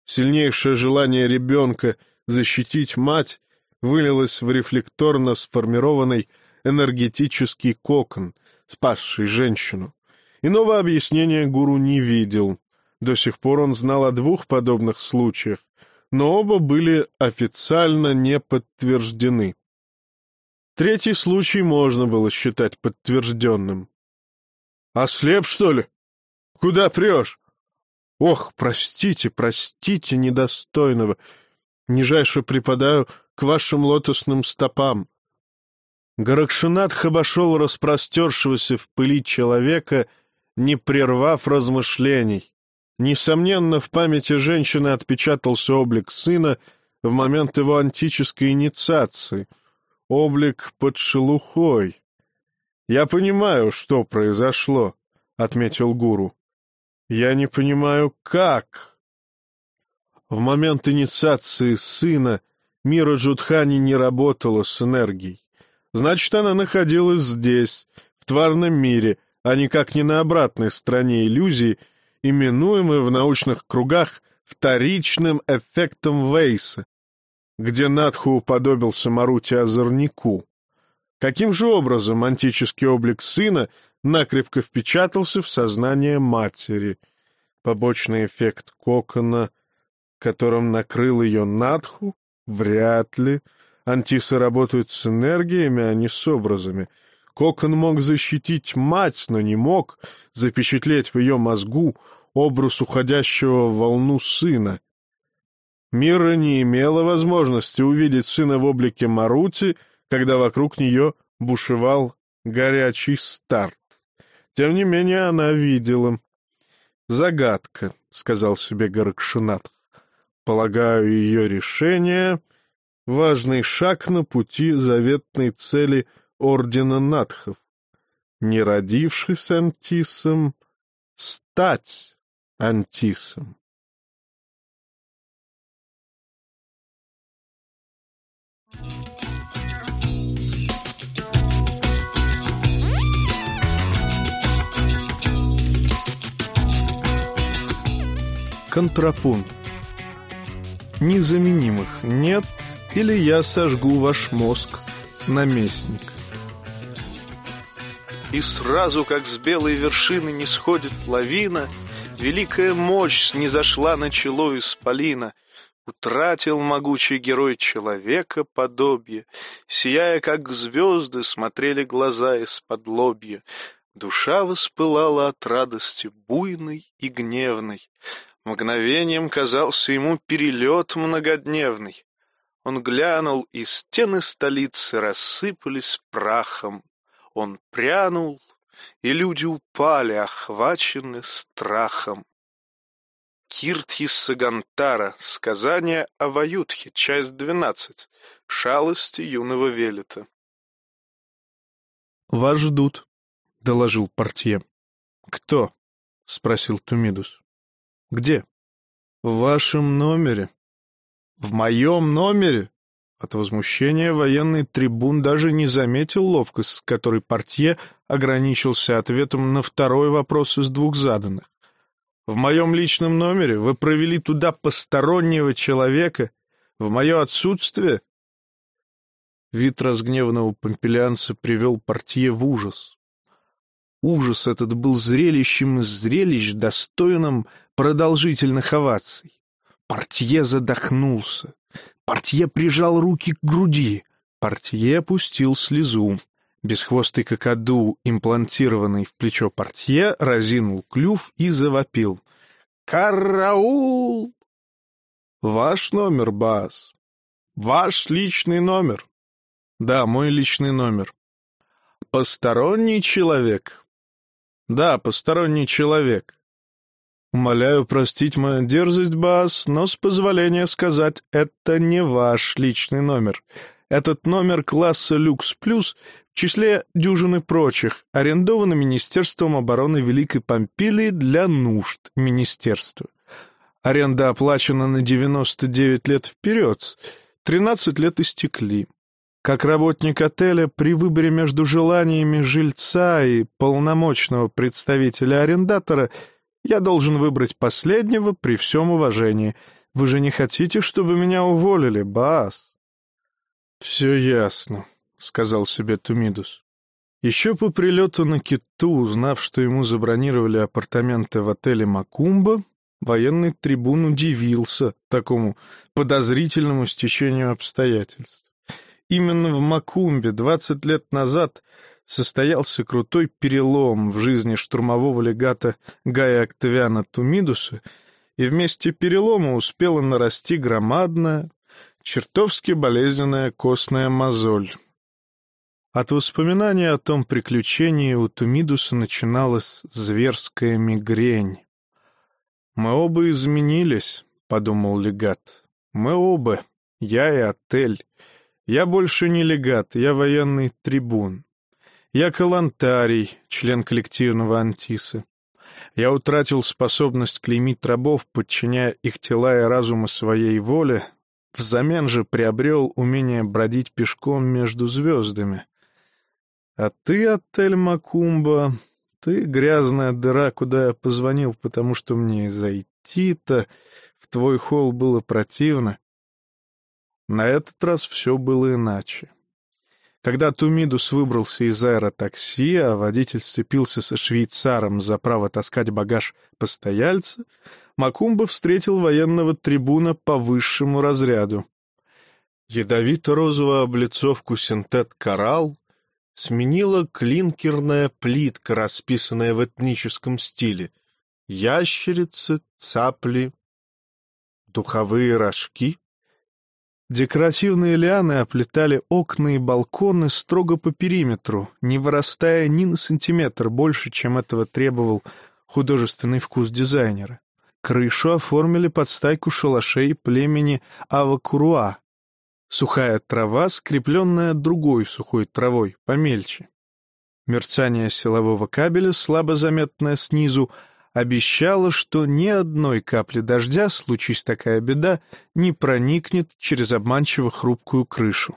Speaker 1: Сильнейшее желание ребенка защитить мать вылилось в рефлекторно сформированный энергетический кокон, спасший женщину. Иного объяснения гуру не видел. До сих пор он знал о двух подобных случаях, но оба были официально не подтверждены. Третий случай можно было считать подтвержденным. «Ослеп, что ли? Куда прешь?» «Ох, простите, простите, недостойного. Нижайше припадаю к вашим лотосным стопам». Гаракшинатх обошел распростершегося в пыли человека, не прервав размышлений. Несомненно, в памяти женщины отпечатался облик сына в момент его антической инициации, облик под шелухой. «Я понимаю, что произошло», — отметил гуру. «Я не понимаю, как». В момент инициации сына Мира Джудхани не работала с энергией. Значит, она находилась здесь, в тварном мире, а никак не на обратной стороне иллюзии — именуемый в научных кругах вторичным эффектом Вейса, где Надху уподобился Марути Озорнику. Каким же образом антический облик сына накрепко впечатался в сознание матери? Побочный эффект кокона, которым накрыл ее Надху? Вряд ли. Антисы работают с энергиями, а не с образами. Кокон мог защитить мать, но не мог запечатлеть в ее мозгу образ уходящего в волну сына. Мира не имела возможности увидеть сына в облике Марути, когда вокруг нее бушевал горячий старт. Тем не менее она видела. «Загадка», — сказал себе Гаракшинат. «Полагаю, ее решение — важный шаг на пути заветной цели Ордена Надхов. Не родившись антисом, стать антисом». Контрапункт. Незаменимых нет, или я сожгу ваш мозг, наместник. И сразу, как с белой вершины не сходит лавина, Великая мощь снизошла на чело исполина, Утратил могучий герой человека подобие, Сияя, как звезды, смотрели глаза из-под лобья, Душа воспылала от радости буйной и гневной, Мгновением казался ему перелет многодневный. Он глянул, и стены столицы рассыпались прахом. Он прянул, и люди упали, охвачены страхом. Киртьис Сагантара. Сказание о Ваютхе. Часть двенадцать. Шалости юного Велета. «Вас ждут», — доложил портье. «Кто?» — спросил Тумидус. «Где?» «В вашем номере». «В моем номере?» От возмущения военный трибун даже не заметил ловкость, которой портье ограничился ответом на второй вопрос из двух заданных. «В моем личном номере вы провели туда постороннего человека в мое отсутствие?» Вид разгневанного помпелянца привел портье в ужас. Ужас этот был зрелищем из зрелищ, достойным продолжительных оваций. Портье задохнулся. Портье прижал руки к груди. Портье опустил слезу. Бесхвостый какаду, имплантированный в плечо портье, разинул клюв и завопил. «Караул!» «Ваш номер, Баз. Ваш личный номер». «Да, мой личный номер». «Посторонний человек». «Да, посторонний человек». «Умоляю простить мою дерзость, Бас, но с позволения сказать, это не ваш личный номер. Этот номер класса «Люкс Плюс» в числе дюжины прочих арендован Министерством обороны Великой Помпилии для нужд министерства. Аренда оплачена на 99 лет вперед, 13 лет истекли. Как работник отеля при выборе между желаниями жильца и полномочного представителя арендатора – я должен выбрать последнего при всем уважении. Вы же не хотите, чтобы меня уволили, Бас?» «Все ясно», — сказал себе Тумидус. Еще по прилету на Киту, узнав, что ему забронировали апартаменты в отеле Макумба, военный трибун удивился такому подозрительному стечению обстоятельств. Именно в Макумбе двадцать лет назад состоялся крутой перелом в жизни штурмового легата Гая Октавиана Тумидуса, и вместе перелома успела нарасти громадная, чертовски болезненная костная мозоль. От воспоминания о том приключении у Тумидуса начиналась зверская мигрень. «Мы оба изменились», — подумал легат. «Мы оба, я и отель. Я больше не легат, я военный трибун. Я калантарий, член коллективного антисы. Я утратил способность клеймить рабов, подчиняя их тела и разумы своей воле, взамен же приобрел умение бродить пешком между звездами. А ты, отель Макумба, ты грязная дыра, куда я позвонил, потому что мне зайти-то в твой холл было противно. На этот раз все было иначе. Когда Тумидус выбрался из аэротакси, а водитель сцепился со швейцаром за право таскать багаж постояльца, Макумба встретил военного трибуна по высшему разряду. Ядовито-розовую облицовку синтет-коралл сменила клинкерная плитка, расписанная в этническом стиле. Ящерицы, цапли, духовые рожки. Декоративные лианы оплетали окна и балконы строго по периметру, не вырастая ни на сантиметр больше, чем этого требовал художественный вкус дизайнера. Крышу оформили под стайку шалашей племени Авакуруа. Сухая трава, скрепленная другой сухой травой, помельче. Мерцание силового кабеля, слабо заметное снизу, обещала, что ни одной капли дождя, случись такая беда, не проникнет через обманчиво хрупкую крышу.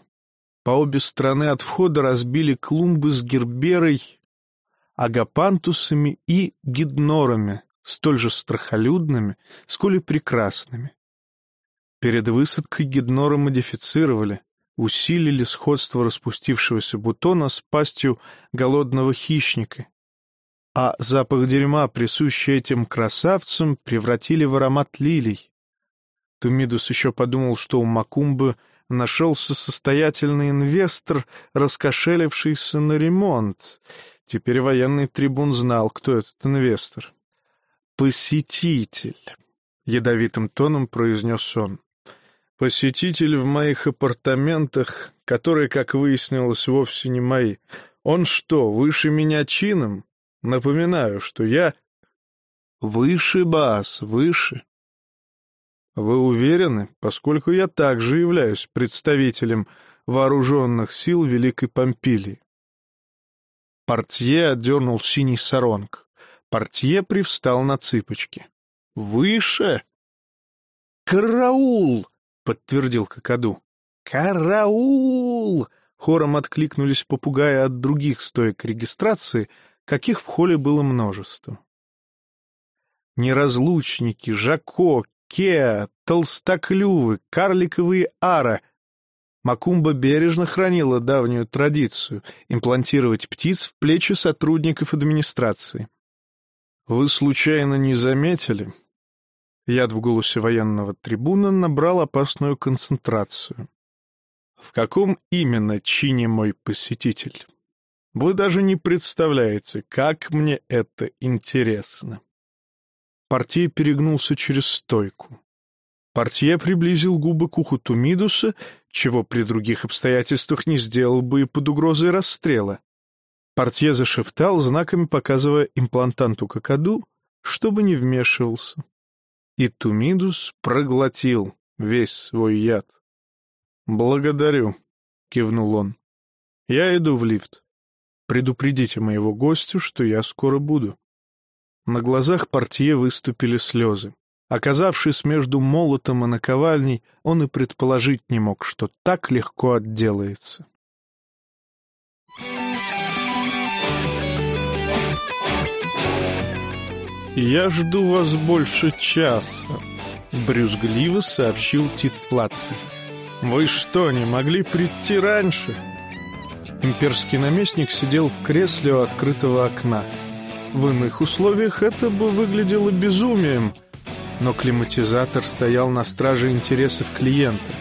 Speaker 1: По обе стороны от входа разбили клумбы с герберой, агапантусами и гиднорами, столь же страхолюдными, сколь и прекрасными. Перед высадкой гиднора модифицировали, усилили сходство распустившегося бутона с пастью голодного хищника а запах дерьма, присущий этим красавцам, превратили в аромат лилий. Тумидус еще подумал, что у Макумбы нашелся состоятельный инвестор, раскошелившийся на ремонт. Теперь военный трибун знал, кто этот инвестор. «Посетитель», — ядовитым тоном произнес он. «Посетитель в моих апартаментах, которые, как выяснилось, вовсе не мои. Он что, выше меня чином?» Напоминаю, что я... Выше, Бас, выше. Вы уверены, поскольку я также являюсь представителем вооруженных сил Великой Помпилии? Портье отдернул синий саронг. Портье привстал на цыпочки. «Выше!» «Караул!» — подтвердил Кокоду. «Караул!» — хором откликнулись попугаи от других стоек регистрации, каких в холле было множество. Неразлучники, Жако, Кеа, толстоклювы, карликовые ара. Макумба бережно хранила давнюю традицию имплантировать птиц в плечи сотрудников администрации. Вы случайно не заметили? Яд в голосе военного трибуна набрал опасную концентрацию. В каком именно чине мой посетитель? Вы даже не представляете, как мне это интересно. Портье перегнулся через стойку. Портье приблизил губы к уху Тумидуса, чего при других обстоятельствах не сделал бы и под угрозой расстрела. Портье зашептал, знаками показывая имплантанту Кокоду, чтобы не вмешивался. И Тумидус проглотил весь свой яд. «Благодарю», — кивнул он. «Я иду в лифт». Предупредите моего гостя, что я скоро буду». На глазах портье выступили слезы. Оказавшись между молотом и наковальней, он и предположить не мог, что так легко отделается. «Я жду вас больше часа», — брюзгливо сообщил Тит Флаций. «Вы что, не могли прийти раньше?» Имперский наместник сидел в кресле у открытого окна. В иных условиях это бы выглядело безумием, но климатизатор стоял на страже интересов клиента.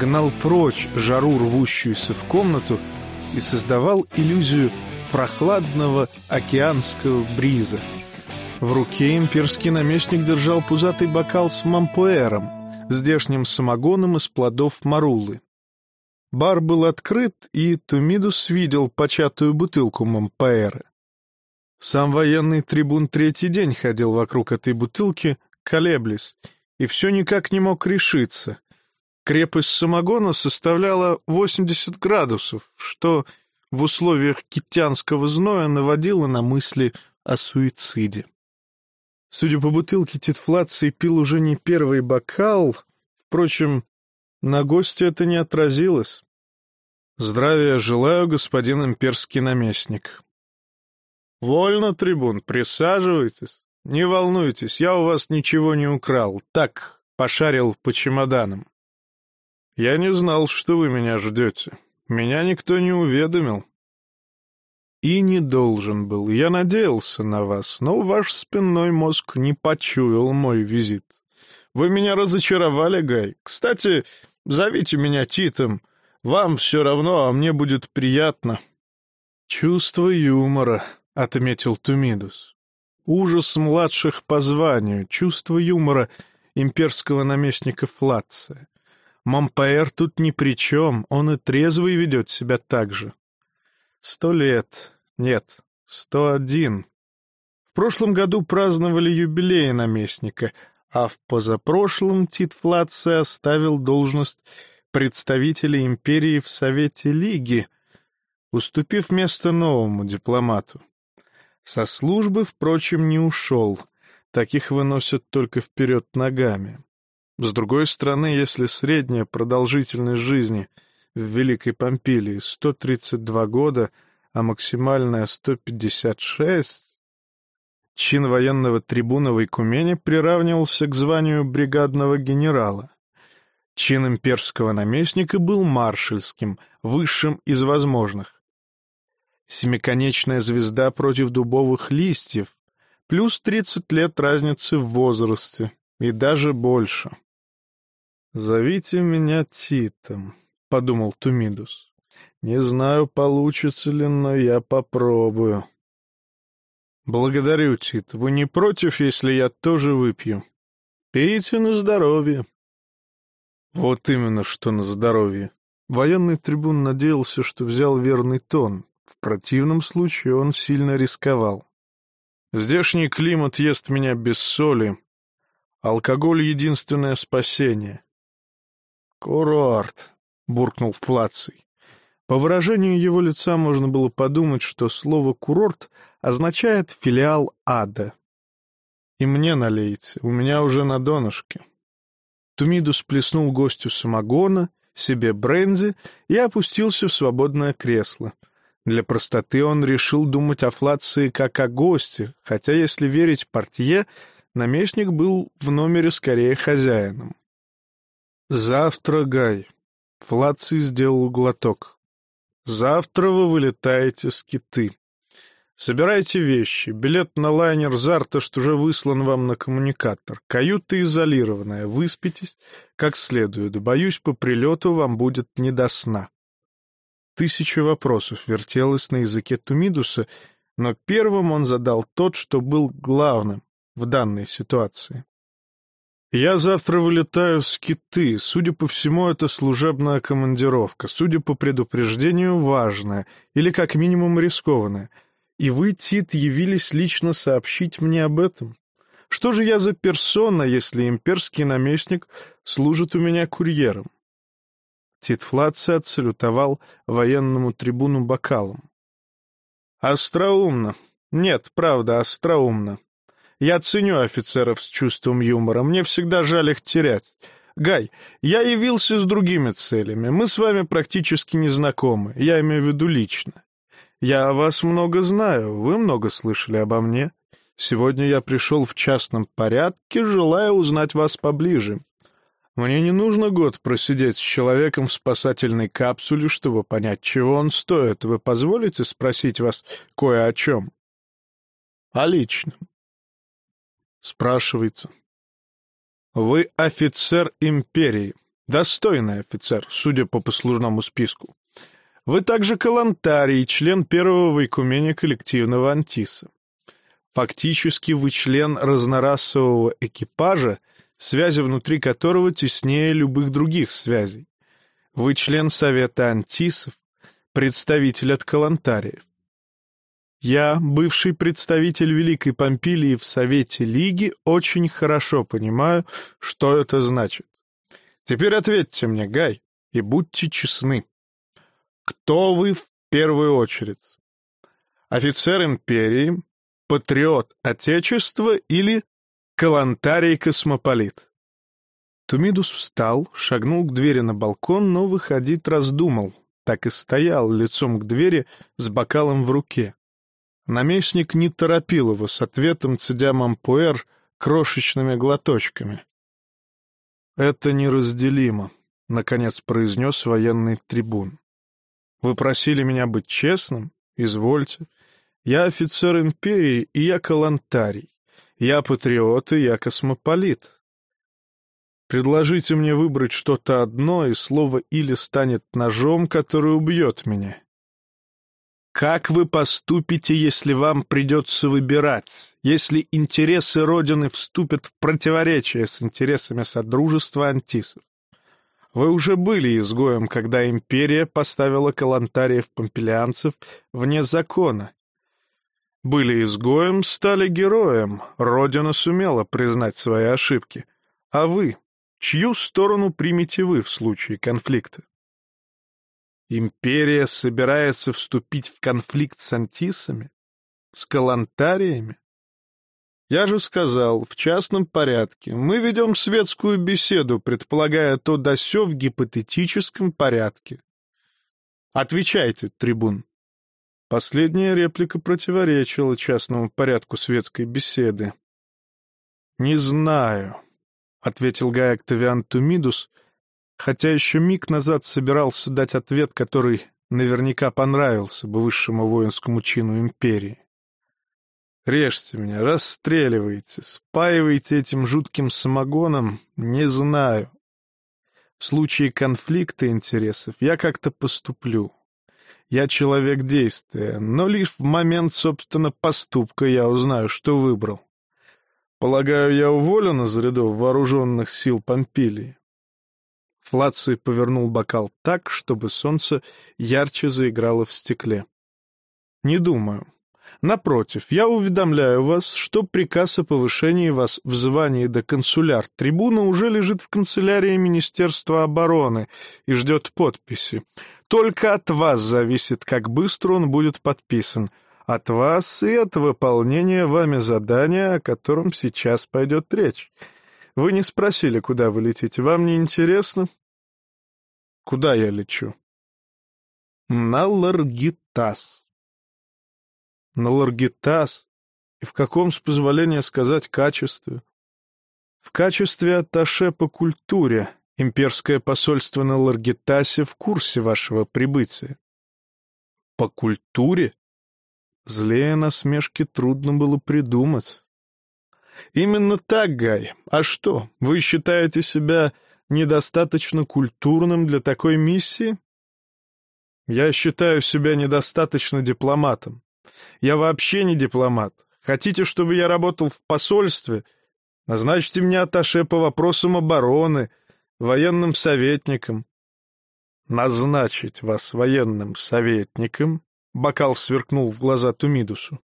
Speaker 1: Гнал прочь жару, рвущуюся в комнату, и создавал иллюзию прохладного океанского бриза. В руке имперский наместник держал пузатый бокал с мампуэром, здешним самогоном из плодов марулы. Бар был открыт, и Тумидус видел початую бутылку Мампаэры. Сам военный трибун третий день ходил вокруг этой бутылки, колеблясь, и все никак не мог решиться. Крепость самогона составляла 80 градусов, что в условиях китянского зноя наводило на мысли о суициде. Судя по бутылке, Титфлаций пил уже не первый бокал, впрочем, на гости это не отразилось. Здравия желаю, господин имперский наместник. Вольно, трибун, присаживайтесь. Не волнуйтесь, я у вас ничего не украл. Так, пошарил по чемоданам. Я не знал, что вы меня ждете. Меня никто не уведомил. И не должен был. Я надеялся на вас, но ваш спинной мозг не почуял мой визит. Вы меня разочаровали, Гай. Кстати, зовите меня Титом. Вам все равно, а мне будет приятно. Чувство юмора, — отметил Тумидус. Ужас младших по званию, чувство юмора имперского наместника Флация. Мампаэр тут ни при чем, он и трезвый ведет себя так же. Сто лет. Нет, сто один. В прошлом году праздновали юбилей наместника, а в позапрошлом Тит Флация оставил должность представителя империи в Совете Лиги, уступив место новому дипломату. Со службы, впрочем, не ушел. Таких выносят только вперед ногами. С другой стороны, если средняя продолжительность жизни в Великой Помпилии 132 года, а максимальная 156, чин военного трибуна в Икумене приравнивался к званию бригадного генерала. Чин имперского наместника был маршальским, высшим из возможных. Семиконечная звезда против дубовых листьев, плюс 30 лет разницы в возрасте, и даже больше. «Зовите меня Титом», — подумал Тумидус. «Не знаю, получится ли, но я попробую». «Благодарю, Тит. Вы не против, если я тоже выпью?» «Пейте на здоровье». Вот именно, что на здоровье. Военный трибун надеялся, что взял верный тон. В противном случае он сильно рисковал. Здешний климат ест меня без соли. Алкоголь — единственное спасение. «Курорт», — буркнул Флаций. По выражению его лица можно было подумать, что слово «курорт» означает «филиал ада». «И мне налейте, у меня уже на донышке». Тумидус плеснул гостю самогона, себе брензи и опустился в свободное кресло. Для простоты он решил думать о Флации как о госте, хотя, если верить портье, наместник был в номере скорее хозяином. «Завтра, Гай». Флаций сделал глоток. «Завтра вы вылетаете с Киты. Собирайте вещи. Билет на лайнер «Зарташт» уже выслан вам на коммуникатор. Каюта изолированная. Выспитесь как следует. Боюсь, по прилету вам будет не до сна». Тысяча вопросов вертелось на языке Тумидуса, но первым он задал тот, что был главным в данной ситуации. Я завтра вылетаю с Киты. Судя по всему, это служебная командировка. Судя по предупреждению, важная или как минимум рискованная. И вы, Тит, явились лично сообщить мне об этом. Что же я за персона, если имперский наместник служит у меня курьером? Тит Флаци отсалютовал военному трибуну бокалом. «Остроумно. Нет, правда, остроумно. Я ценю офицеров с чувством юмора, мне всегда жаль их терять. Гай, я явился с другими целями. Мы с вами практически не знакомы, я имею в виду лично. Я о вас много знаю, вы много слышали обо мне. Сегодня я пришел в частном порядке, желая узнать вас поближе. Мне не нужно год просидеть с человеком в спасательной капсуле, чтобы понять, чего он стоит. Вы позволите спросить вас кое о чем? О личном. Спрашивается. Вы офицер империи, достойный офицер, судя по послужному списку. Вы также калантарий, член первого вайкумения коллективного антиса. Фактически вы член разнорасового экипажа, связи внутри которого теснее любых других связей. Вы член Совета антисов, представитель от калантариев. Я, бывший представитель Великой Помпилии в Совете Лиги, очень хорошо понимаю, что это значит. Теперь ответьте мне, Гай, и будьте честны. Кто вы в первую очередь? Офицер империи, патриот Отечества или калантарий-космополит? Тумидус встал, шагнул к двери на балкон, но выходить раздумал. Так и стоял лицом к двери с бокалом в руке. Наместник не торопил его с ответом, цедя мампуэр крошечными глоточками. «Это неразделимо», — наконец произнес военный трибун. Вы просили меня быть честным? Извольте. Я офицер империи, и я калантарий. Я патриот, и я космополит. Предложите мне выбрать что-то одно, и слово «или» станет ножом, который убьет меня. Как вы поступите, если вам придется выбирать, если интересы Родины вступят в противоречие с интересами Содружества антисов? Вы уже были изгоем, когда империя поставила калантариев-помпелианцев вне закона. Были изгоем, стали героем, Родина сумела признать свои ошибки. А вы, чью сторону примете вы в случае конфликта? Империя собирается вступить в конфликт с антисами? С калантариями? Я же сказал, в частном порядке. Мы ведем светскую беседу, предполагая то да сё в гипотетическом порядке. Отвечайте, трибун. Последняя реплика противоречила частному порядку светской беседы. «Не знаю», — ответил Гай Октавиан Тумидус, хотя еще миг назад собирался дать ответ, который наверняка понравился бы высшему воинскому чину империи. Режьте меня, расстреливайте, спаивайте этим жутким самогоном, не знаю. В случае конфликта интересов я как-то поступлю. Я человек действия, но лишь в момент, собственно, поступка я узнаю, что выбрал. Полагаю, я уволен из рядов вооруженных сил Помпилии. Флаций повернул бокал так, чтобы солнце ярче заиграло в стекле. Не думаю. Напротив, я уведомляю вас, что приказ о повышении вас в звании до консуляр трибуна уже лежит в канцелярии Министерства обороны и ждет подписи. Только от вас зависит, как быстро он будет подписан. От вас и от выполнения вами задания, о котором сейчас пойдет речь. Вы не спросили, куда вы летите. Вам не интересно? Куда я лечу? На Ларгитас. На Ларгитас? И в каком, с позволения сказать, качестве? В качестве атташе по культуре. Имперское посольство на Ларгитасе в курсе вашего прибытия. По культуре? Злее насмешки трудно было придумать. Именно так, Гай. А что, вы считаете себя недостаточно культурным для такой миссии? Я считаю себя недостаточно дипломатом. Я вообще не дипломат. Хотите, чтобы я работал в посольстве? Назначьте меня атташе по вопросам обороны, военным советником. Назначить вас военным советником? Бокал сверкнул в глаза Тумидусу.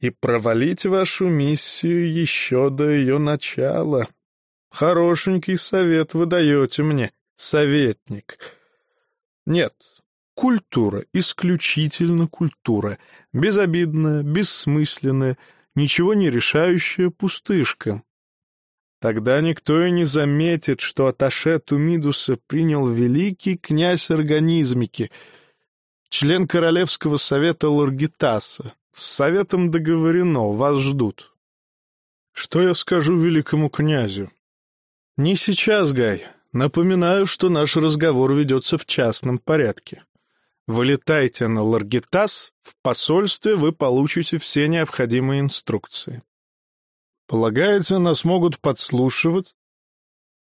Speaker 1: И провалить вашу миссию еще до ее начала. Хорошенький совет вы даете мне, советник. Нет, Культура, исключительно культура, безобидная, бессмысленная, ничего не решающая пустышка. Тогда никто и не заметит, что Аташе Тумидуса принял великий князь организмики, член Королевского совета Ларгитаса. С советом договорено, вас ждут. Что я скажу великому князю? Не сейчас, Гай. Напоминаю, что наш разговор ведется в частном порядке. Вылетайте на Ларгитас, в посольстве вы получите все необходимые инструкции. Полагается, нас могут подслушивать?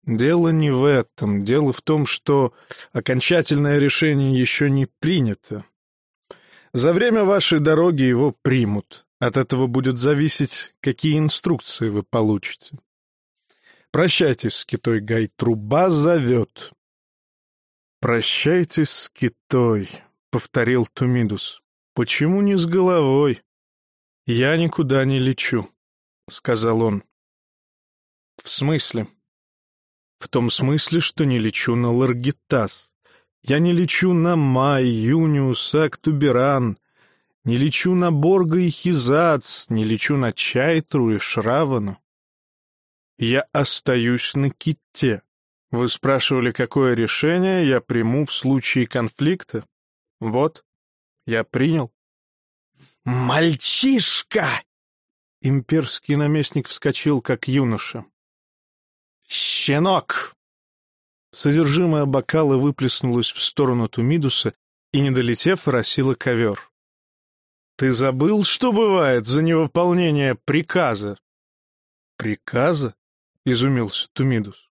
Speaker 1: Дело не в этом. Дело в том, что окончательное решение еще не принято. За время вашей дороги его примут. От этого будет зависеть, какие инструкции вы получите. Прощайтесь, Скитой Гай, труба зовет. Прощайтесь, Скитой. — повторил Тумидус. «Почему не с головой?» «Я никуда не лечу», — сказал он. «В смысле?» «В том смысле, что не лечу на Ларгитас. Я не лечу на Май, Юниус, Актуберан, не лечу на Борга и Хизац, не лечу на Чайтру и Шравану. Я остаюсь на Ките. Вы спрашивали, какое решение я приму в случае конфликта? Вот, я принял. «Мальчишка!» Имперский наместник вскочил, как юноша. «Щенок!» Содержимое бокала выплеснулось в сторону Тумидуса, и, не долетев, росила ковер. «Ты забыл, что бывает за невыполнение приказа?» «Приказа?» — изумился Тумидус.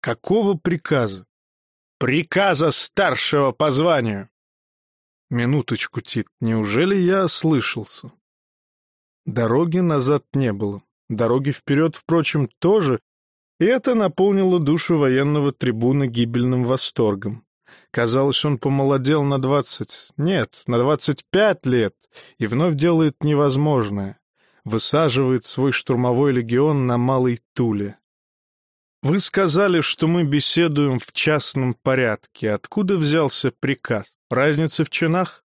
Speaker 1: «Какого приказа?» «Приказа старшего по званию!» «Минуточку, Тит, неужели я ослышался?» Дороги назад не было. Дороги вперед, впрочем, тоже, и это наполнило душу военного трибуна гибельным восторгом. Казалось, он помолодел на двадцать, нет, на двадцать пять лет, и вновь делает невозможное. Высаживает свой штурмовой легион на Малой Туле. Вы сказали, что мы беседуем в частном порядке. Откуда взялся приказ? Разница в чинах?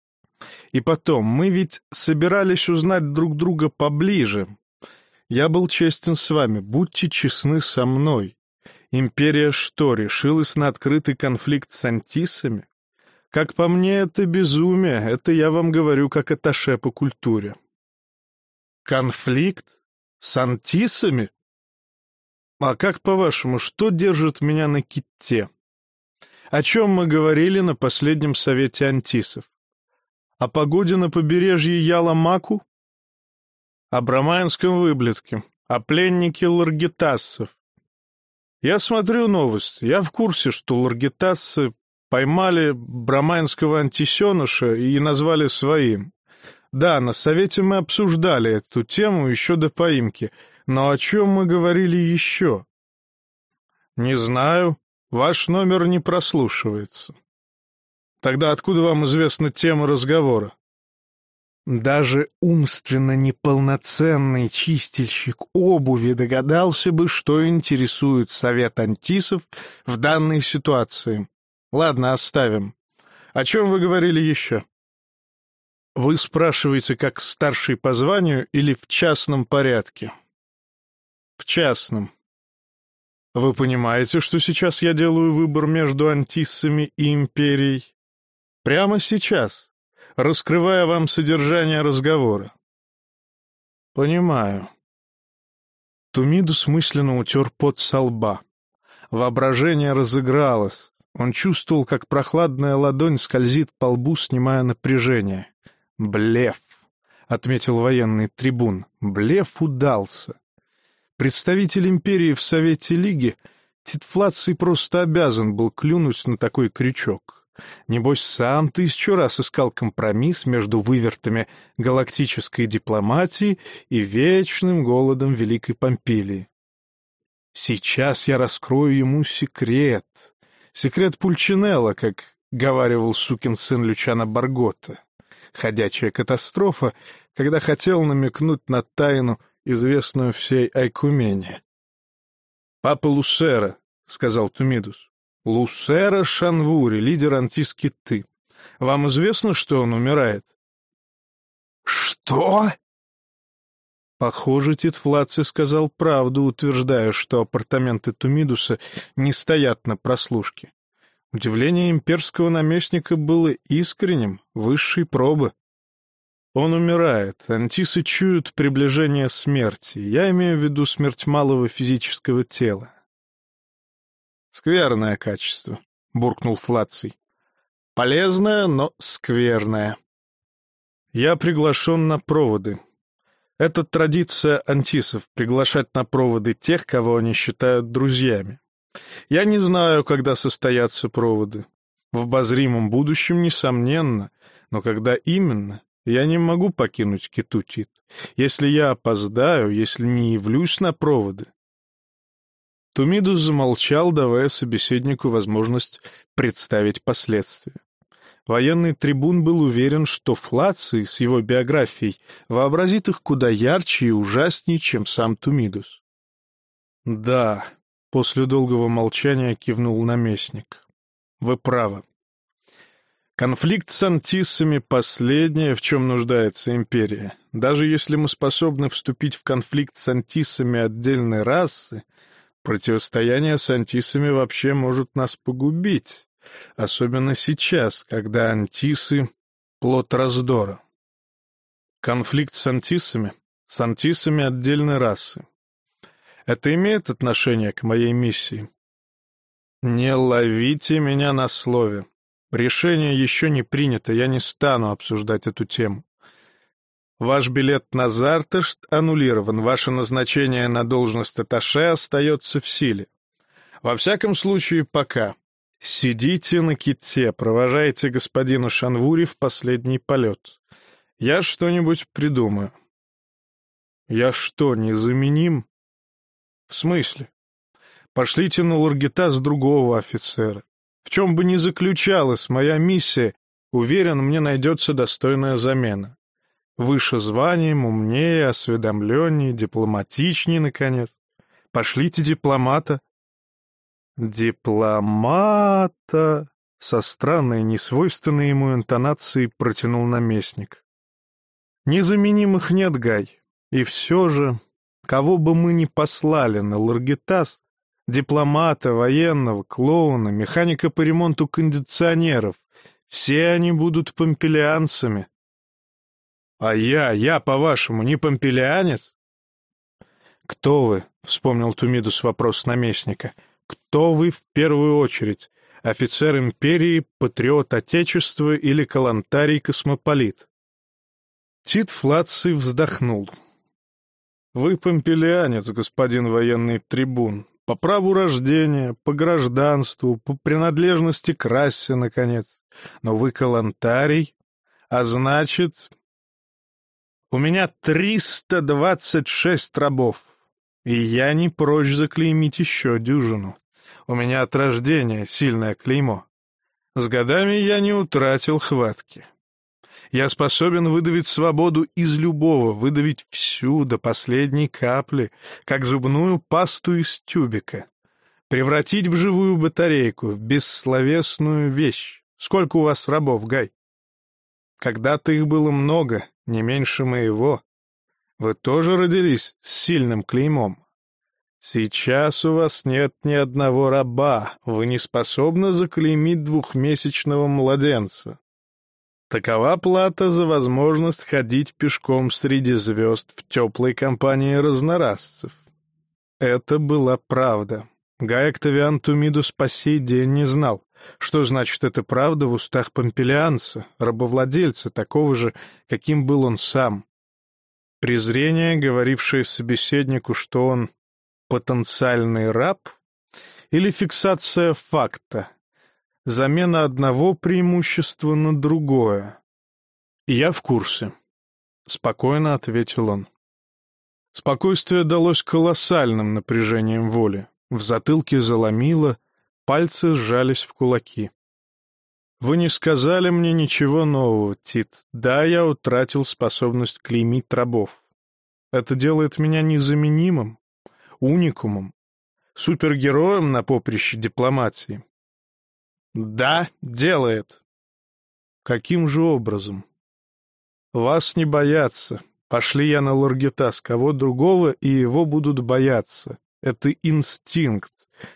Speaker 1: И потом, мы ведь собирались узнать друг друга поближе. Я был честен с вами, будьте честны со мной. Империя что, решилась на открытый конфликт с антисами? Как по мне, это безумие, это я вам говорю как аташе по культуре. Конфликт? С антисами? А как, по-вашему, что держит меня на ките? О чем мы говорили на последнем совете антисов? О погоде на побережье Яла-Маку? О Брамаинском выблетке? О пленнике ларгитассов? Я смотрю новость. Я в курсе, что ларгитасцы поймали брамаинского антисеныша и назвали своим. Да, на совете мы обсуждали эту тему еще до поимки, но о чем мы говорили еще? Не знаю. Ваш номер не прослушивается. Тогда откуда вам известна тема разговора? Даже умственно неполноценный чистильщик обуви догадался бы, что интересует совет антисов в данной ситуации. Ладно, оставим. О чем вы говорили еще? Вы спрашиваете, как старший по званию или в частном порядке? В частном. Вы понимаете, что сейчас я делаю выбор между антиссами и империей? Прямо сейчас, раскрывая вам содержание разговора. Понимаю. Тумидус мысленно утер пот со лба. Воображение разыгралось. Он чувствовал, как прохладная ладонь скользит по лбу, снимая напряжение. «Блеф», — отметил военный трибун. «Блеф удался. Представитель империи в Совете Лиги Титфлаций просто обязан был клюнуть на такой крючок. Небось, сам тысячу раз искал компромисс между вывертами галактической дипломатии и вечным голодом Великой Помпилии. Сейчас я раскрою ему секрет. Секрет Пульчинелла, как говаривал сукин сын Лючана Барготта. Ходячая катастрофа, когда хотел намекнуть на тайну, известную всей Айкумене. — Папа Лусера, — сказал Тумидус. Лусера Шанвури, лидер антискиты. Вам известно, что он умирает?
Speaker 4: Что?
Speaker 1: Похоже, Титфлаци сказал правду, утверждая, что апартаменты Тумидуса не стоят на прослушке. Удивление имперского наместника было искренним, высшей пробы. Он умирает, антисы чуют приближение смерти. Я имею в виду смерть малого физического тела. «Скверное качество», — буркнул Флаций. «Полезное, но скверное». «Я приглашен на проводы. Это традиция антисов — приглашать на проводы тех, кого они считают друзьями. Я не знаю, когда состоятся проводы. В обозримом будущем, несомненно, но когда именно, я не могу покинуть Китутит. Если я опоздаю, если не явлюсь на проводы, Тумидус замолчал, давая собеседнику возможность представить последствия. Военный трибун был уверен, что Флаций с его биографией вообразит их куда ярче и ужаснее, чем сам Тумидус. «Да», — после долгого молчания кивнул наместник, — «вы правы. Конфликт с антисами — последнее, в чем нуждается империя. Даже если мы способны вступить в конфликт с антисами отдельной расы, Противостояние с антисами вообще может нас погубить, особенно сейчас, когда антисы — плод раздора. Конфликт с антисами, с антисами отдельной расы. Это имеет отношение к моей миссии? Не ловите меня на слове. Решение еще не принято, я не стану обсуждать эту тему. Ваш билет на Зартышт аннулирован, ваше назначение на должность Аташе остается в силе. Во всяком случае, пока. Сидите на ките, провожайте господину Шанвури в последний полет. Я что-нибудь придумаю. Я что, незаменим? В смысле? Пошлите на Ларгитас другого офицера. В чем бы ни заключалась моя миссия, уверен, мне найдется достойная замена. Выше званием, умнее, осведомленнее, дипломатичнее, наконец. Пошлите дипломата. Дипломата! Со странной, несвойственной ему интонацией протянул наместник. Незаменимых нет, Гай. И все же, кого бы мы ни послали на Ларгитас, дипломата, военного, клоуна, механика по ремонту кондиционеров, все они будут помпелианцами. А я, я, по-вашему, не помпелианец? Кто вы? — вспомнил Тумидус вопрос наместника. Кто вы в первую очередь? Офицер империи, патриот Отечества или калантарий-космополит? Тит Флаций вздохнул. «Вы помпелианец, господин военный трибун, по праву рождения, по гражданству, по принадлежности к расе, наконец. Но вы калантарий, а значит... У меня триста двадцать шесть рабов, и я не прочь заклеймить еще дюжину. У меня от рождения сильное клеймо. С годами я не утратил хватки. Я способен выдавить свободу из любого, выдавить всю до последней капли, как зубную пасту из тюбика. Превратить в живую батарейку, в бессловесную вещь. Сколько у вас рабов, Гай? Когда-то их было много, не меньше моего. Вы тоже родились с сильным клеймом. Сейчас у вас нет ни одного раба, вы не способны заклеймить двухмесячного младенца. Такова плата за возможность ходить пешком среди звезд в теплой компании разнорасцев. Это была правда. Гай Октавиан Тумидус по сей день не знал, что значит эта правда в устах помпелианца, рабовладельца, такого же, каким был он сам. Презрение, говорившее собеседнику, что он потенциальный раб, или фиксация факта, замена одного преимущества на другое. «Я в курсе», — спокойно ответил он. Спокойствие далось колоссальным напряжением воли. В затылке заломило, пальцы сжались в кулаки. «Вы не сказали мне ничего нового, Тит. Да, я утратил способность клеймить рабов. Это делает меня незаменимым, уникумом, супергероем на поприще дипломатии. Да, делает. Каким же образом? Вас не боятся. Пошли я на Ларгетас, кого другого, и его будут бояться. Это инстинкт,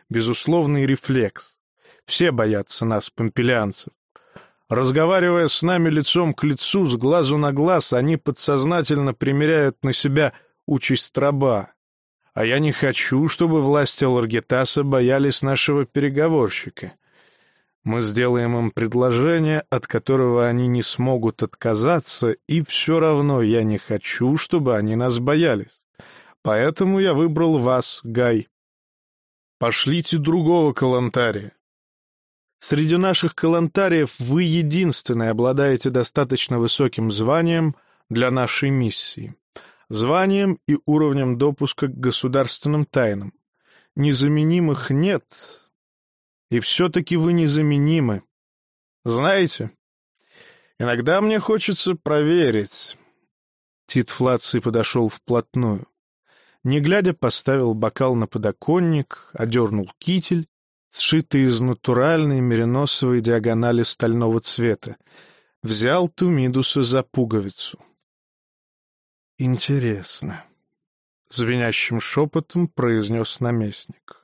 Speaker 1: безусловный рефлекс. Все боятся нас, помпелианцев. Разговаривая с нами лицом к лицу, с глазу на глаз, они подсознательно примеряют на себя участь раба. А я не хочу, чтобы власти Ларгетаса боялись нашего переговорщика. Мы сделаем им предложение, от которого они не смогут отказаться, и все равно я не хочу, чтобы они нас боялись. Поэтому я выбрал вас, Гай. Пошлите другого калантария. Среди наших калантариев вы единственный обладаете достаточно высоким званием для нашей миссии. Званием и уровнем допуска к государственным тайнам. Незаменимых нет, и все-таки вы незаменимы. Знаете, иногда мне хочется проверить. Тит Флаций подошел вплотную. Не глядя, поставил бокал на подоконник, одернул китель, сшитый из натуральной мериносовой диагонали стального цвета, взял Тумидуса за пуговицу. «Интересно», — звенящим шепотом произнес наместник.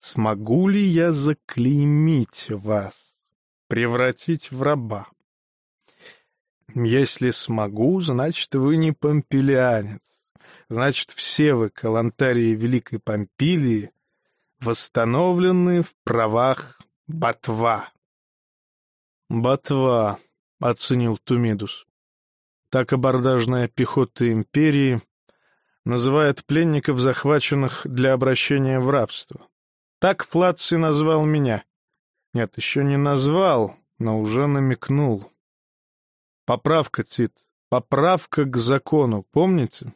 Speaker 1: Смогу ли я заклеймить вас, превратить в раба? Если смогу, значит, вы не помпилианец. Значит, все вы, калантарии Великой Помпилии, восстановлены в правах Батва. «Ботва», — оценил Тумидус. Так абордажная пехота империи называет пленников, захваченных для обращения в рабство. Так Флаций назвал меня. Нет, еще не назвал, но уже намекнул. Поправка, Тит, поправка к закону, помните?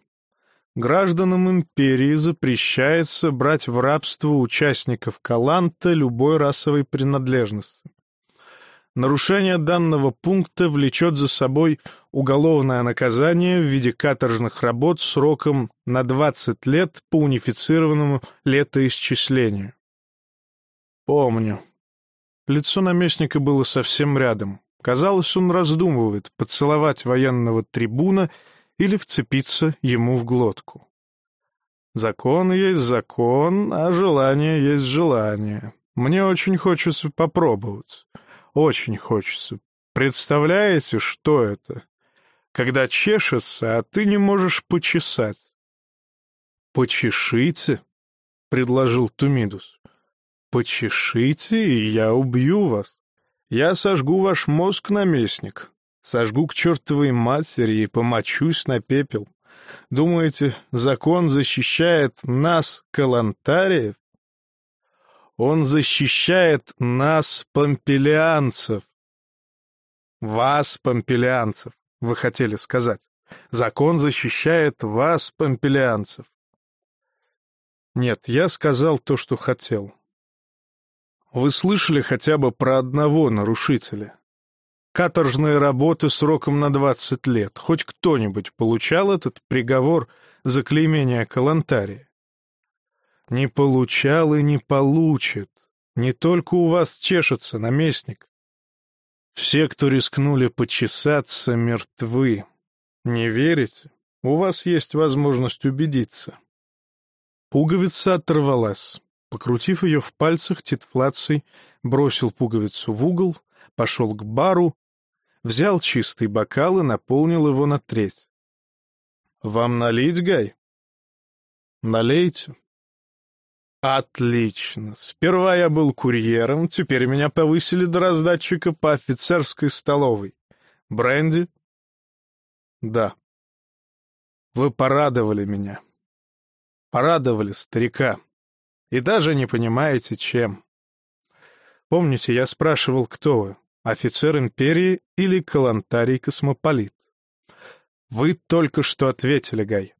Speaker 1: Гражданам империи запрещается брать в рабство участников Каланта любой расовой принадлежности. Нарушение данного пункта влечет за собой уголовное наказание в виде каторжных работ сроком на 20 лет по унифицированному летоисчислению. Помню. Лицо наместника было совсем рядом. Казалось, он раздумывает, поцеловать военного трибуна или вцепиться ему в глотку. Закон есть закон, а желание есть желание. Мне очень хочется попробовать. Очень хочется. Представляете, что это? Когда чешется, а ты не можешь почесать. «Почешите», — предложил Тумидус. «Почешите, и я убью вас. Я сожгу ваш мозг, наместник. Сожгу к чертовой матери и помочусь на пепел. Думаете, закон защищает нас, калантариев? Он защищает нас, помпелианцев. Вас, помпелианцев, вы хотели сказать. Закон защищает вас, помпелианцев. Нет, я сказал то, что хотел. Вы слышали хотя бы про одного нарушителя? Каторжные работы сроком на двадцать лет. Хоть кто-нибудь получал этот приговор за клеймение Калантария? Не получал и не получит. Не только у вас чешется, наместник. Все, кто рискнули почесаться, мертвы. Не верите? У вас есть возможность убедиться. Пуговица оторвалась. Покрутив ее в пальцах, Титфлаций бросил пуговицу в угол, пошел к бару, взял чистый бокал и наполнил его на треть. — Вам налить, Гай? — Налейте. Отлично. Сперва я был курьером, теперь меня повысили до раздатчика по офицерской столовой. Бренди? Да. Вы порадовали меня. Порадовали старика. И даже не понимаете, чем. Помните, я спрашивал, кто вы? Офицер империи или калантарий-космополит? Вы только что ответили, Гай.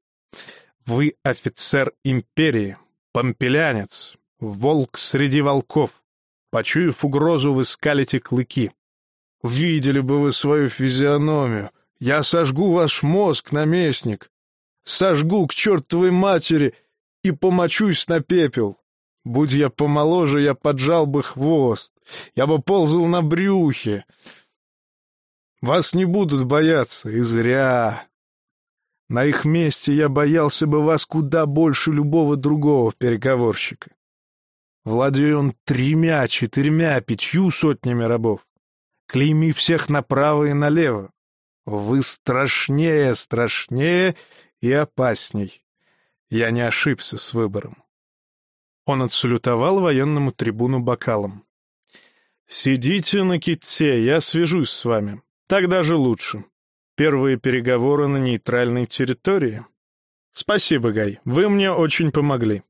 Speaker 1: Вы офицер империи. Помпелянец, волк среди волков. Почуяв угрозу, вы скалите клыки. Видели бы вы свою физиономию. Я сожгу ваш мозг, наместник. Сожгу к чертовой матери и помочусь на пепел. Будь я помоложе, я поджал бы хвост. Я бы ползал на брюхе. Вас не будут бояться, и зря. На их месте я боялся бы вас куда больше любого другого переговорщика. Владею он тремя, четырьмя, пятью сотнями рабов. Клейми всех направо и налево. Вы страшнее, страшнее и опасней. Я не ошибся с выбором. Он отсалютовал военному трибуну бокалом. «Сидите на китце, я свяжусь с вами. Так даже лучше. Первые переговоры на нейтральной территории. Спасибо, Гай, вы мне очень помогли.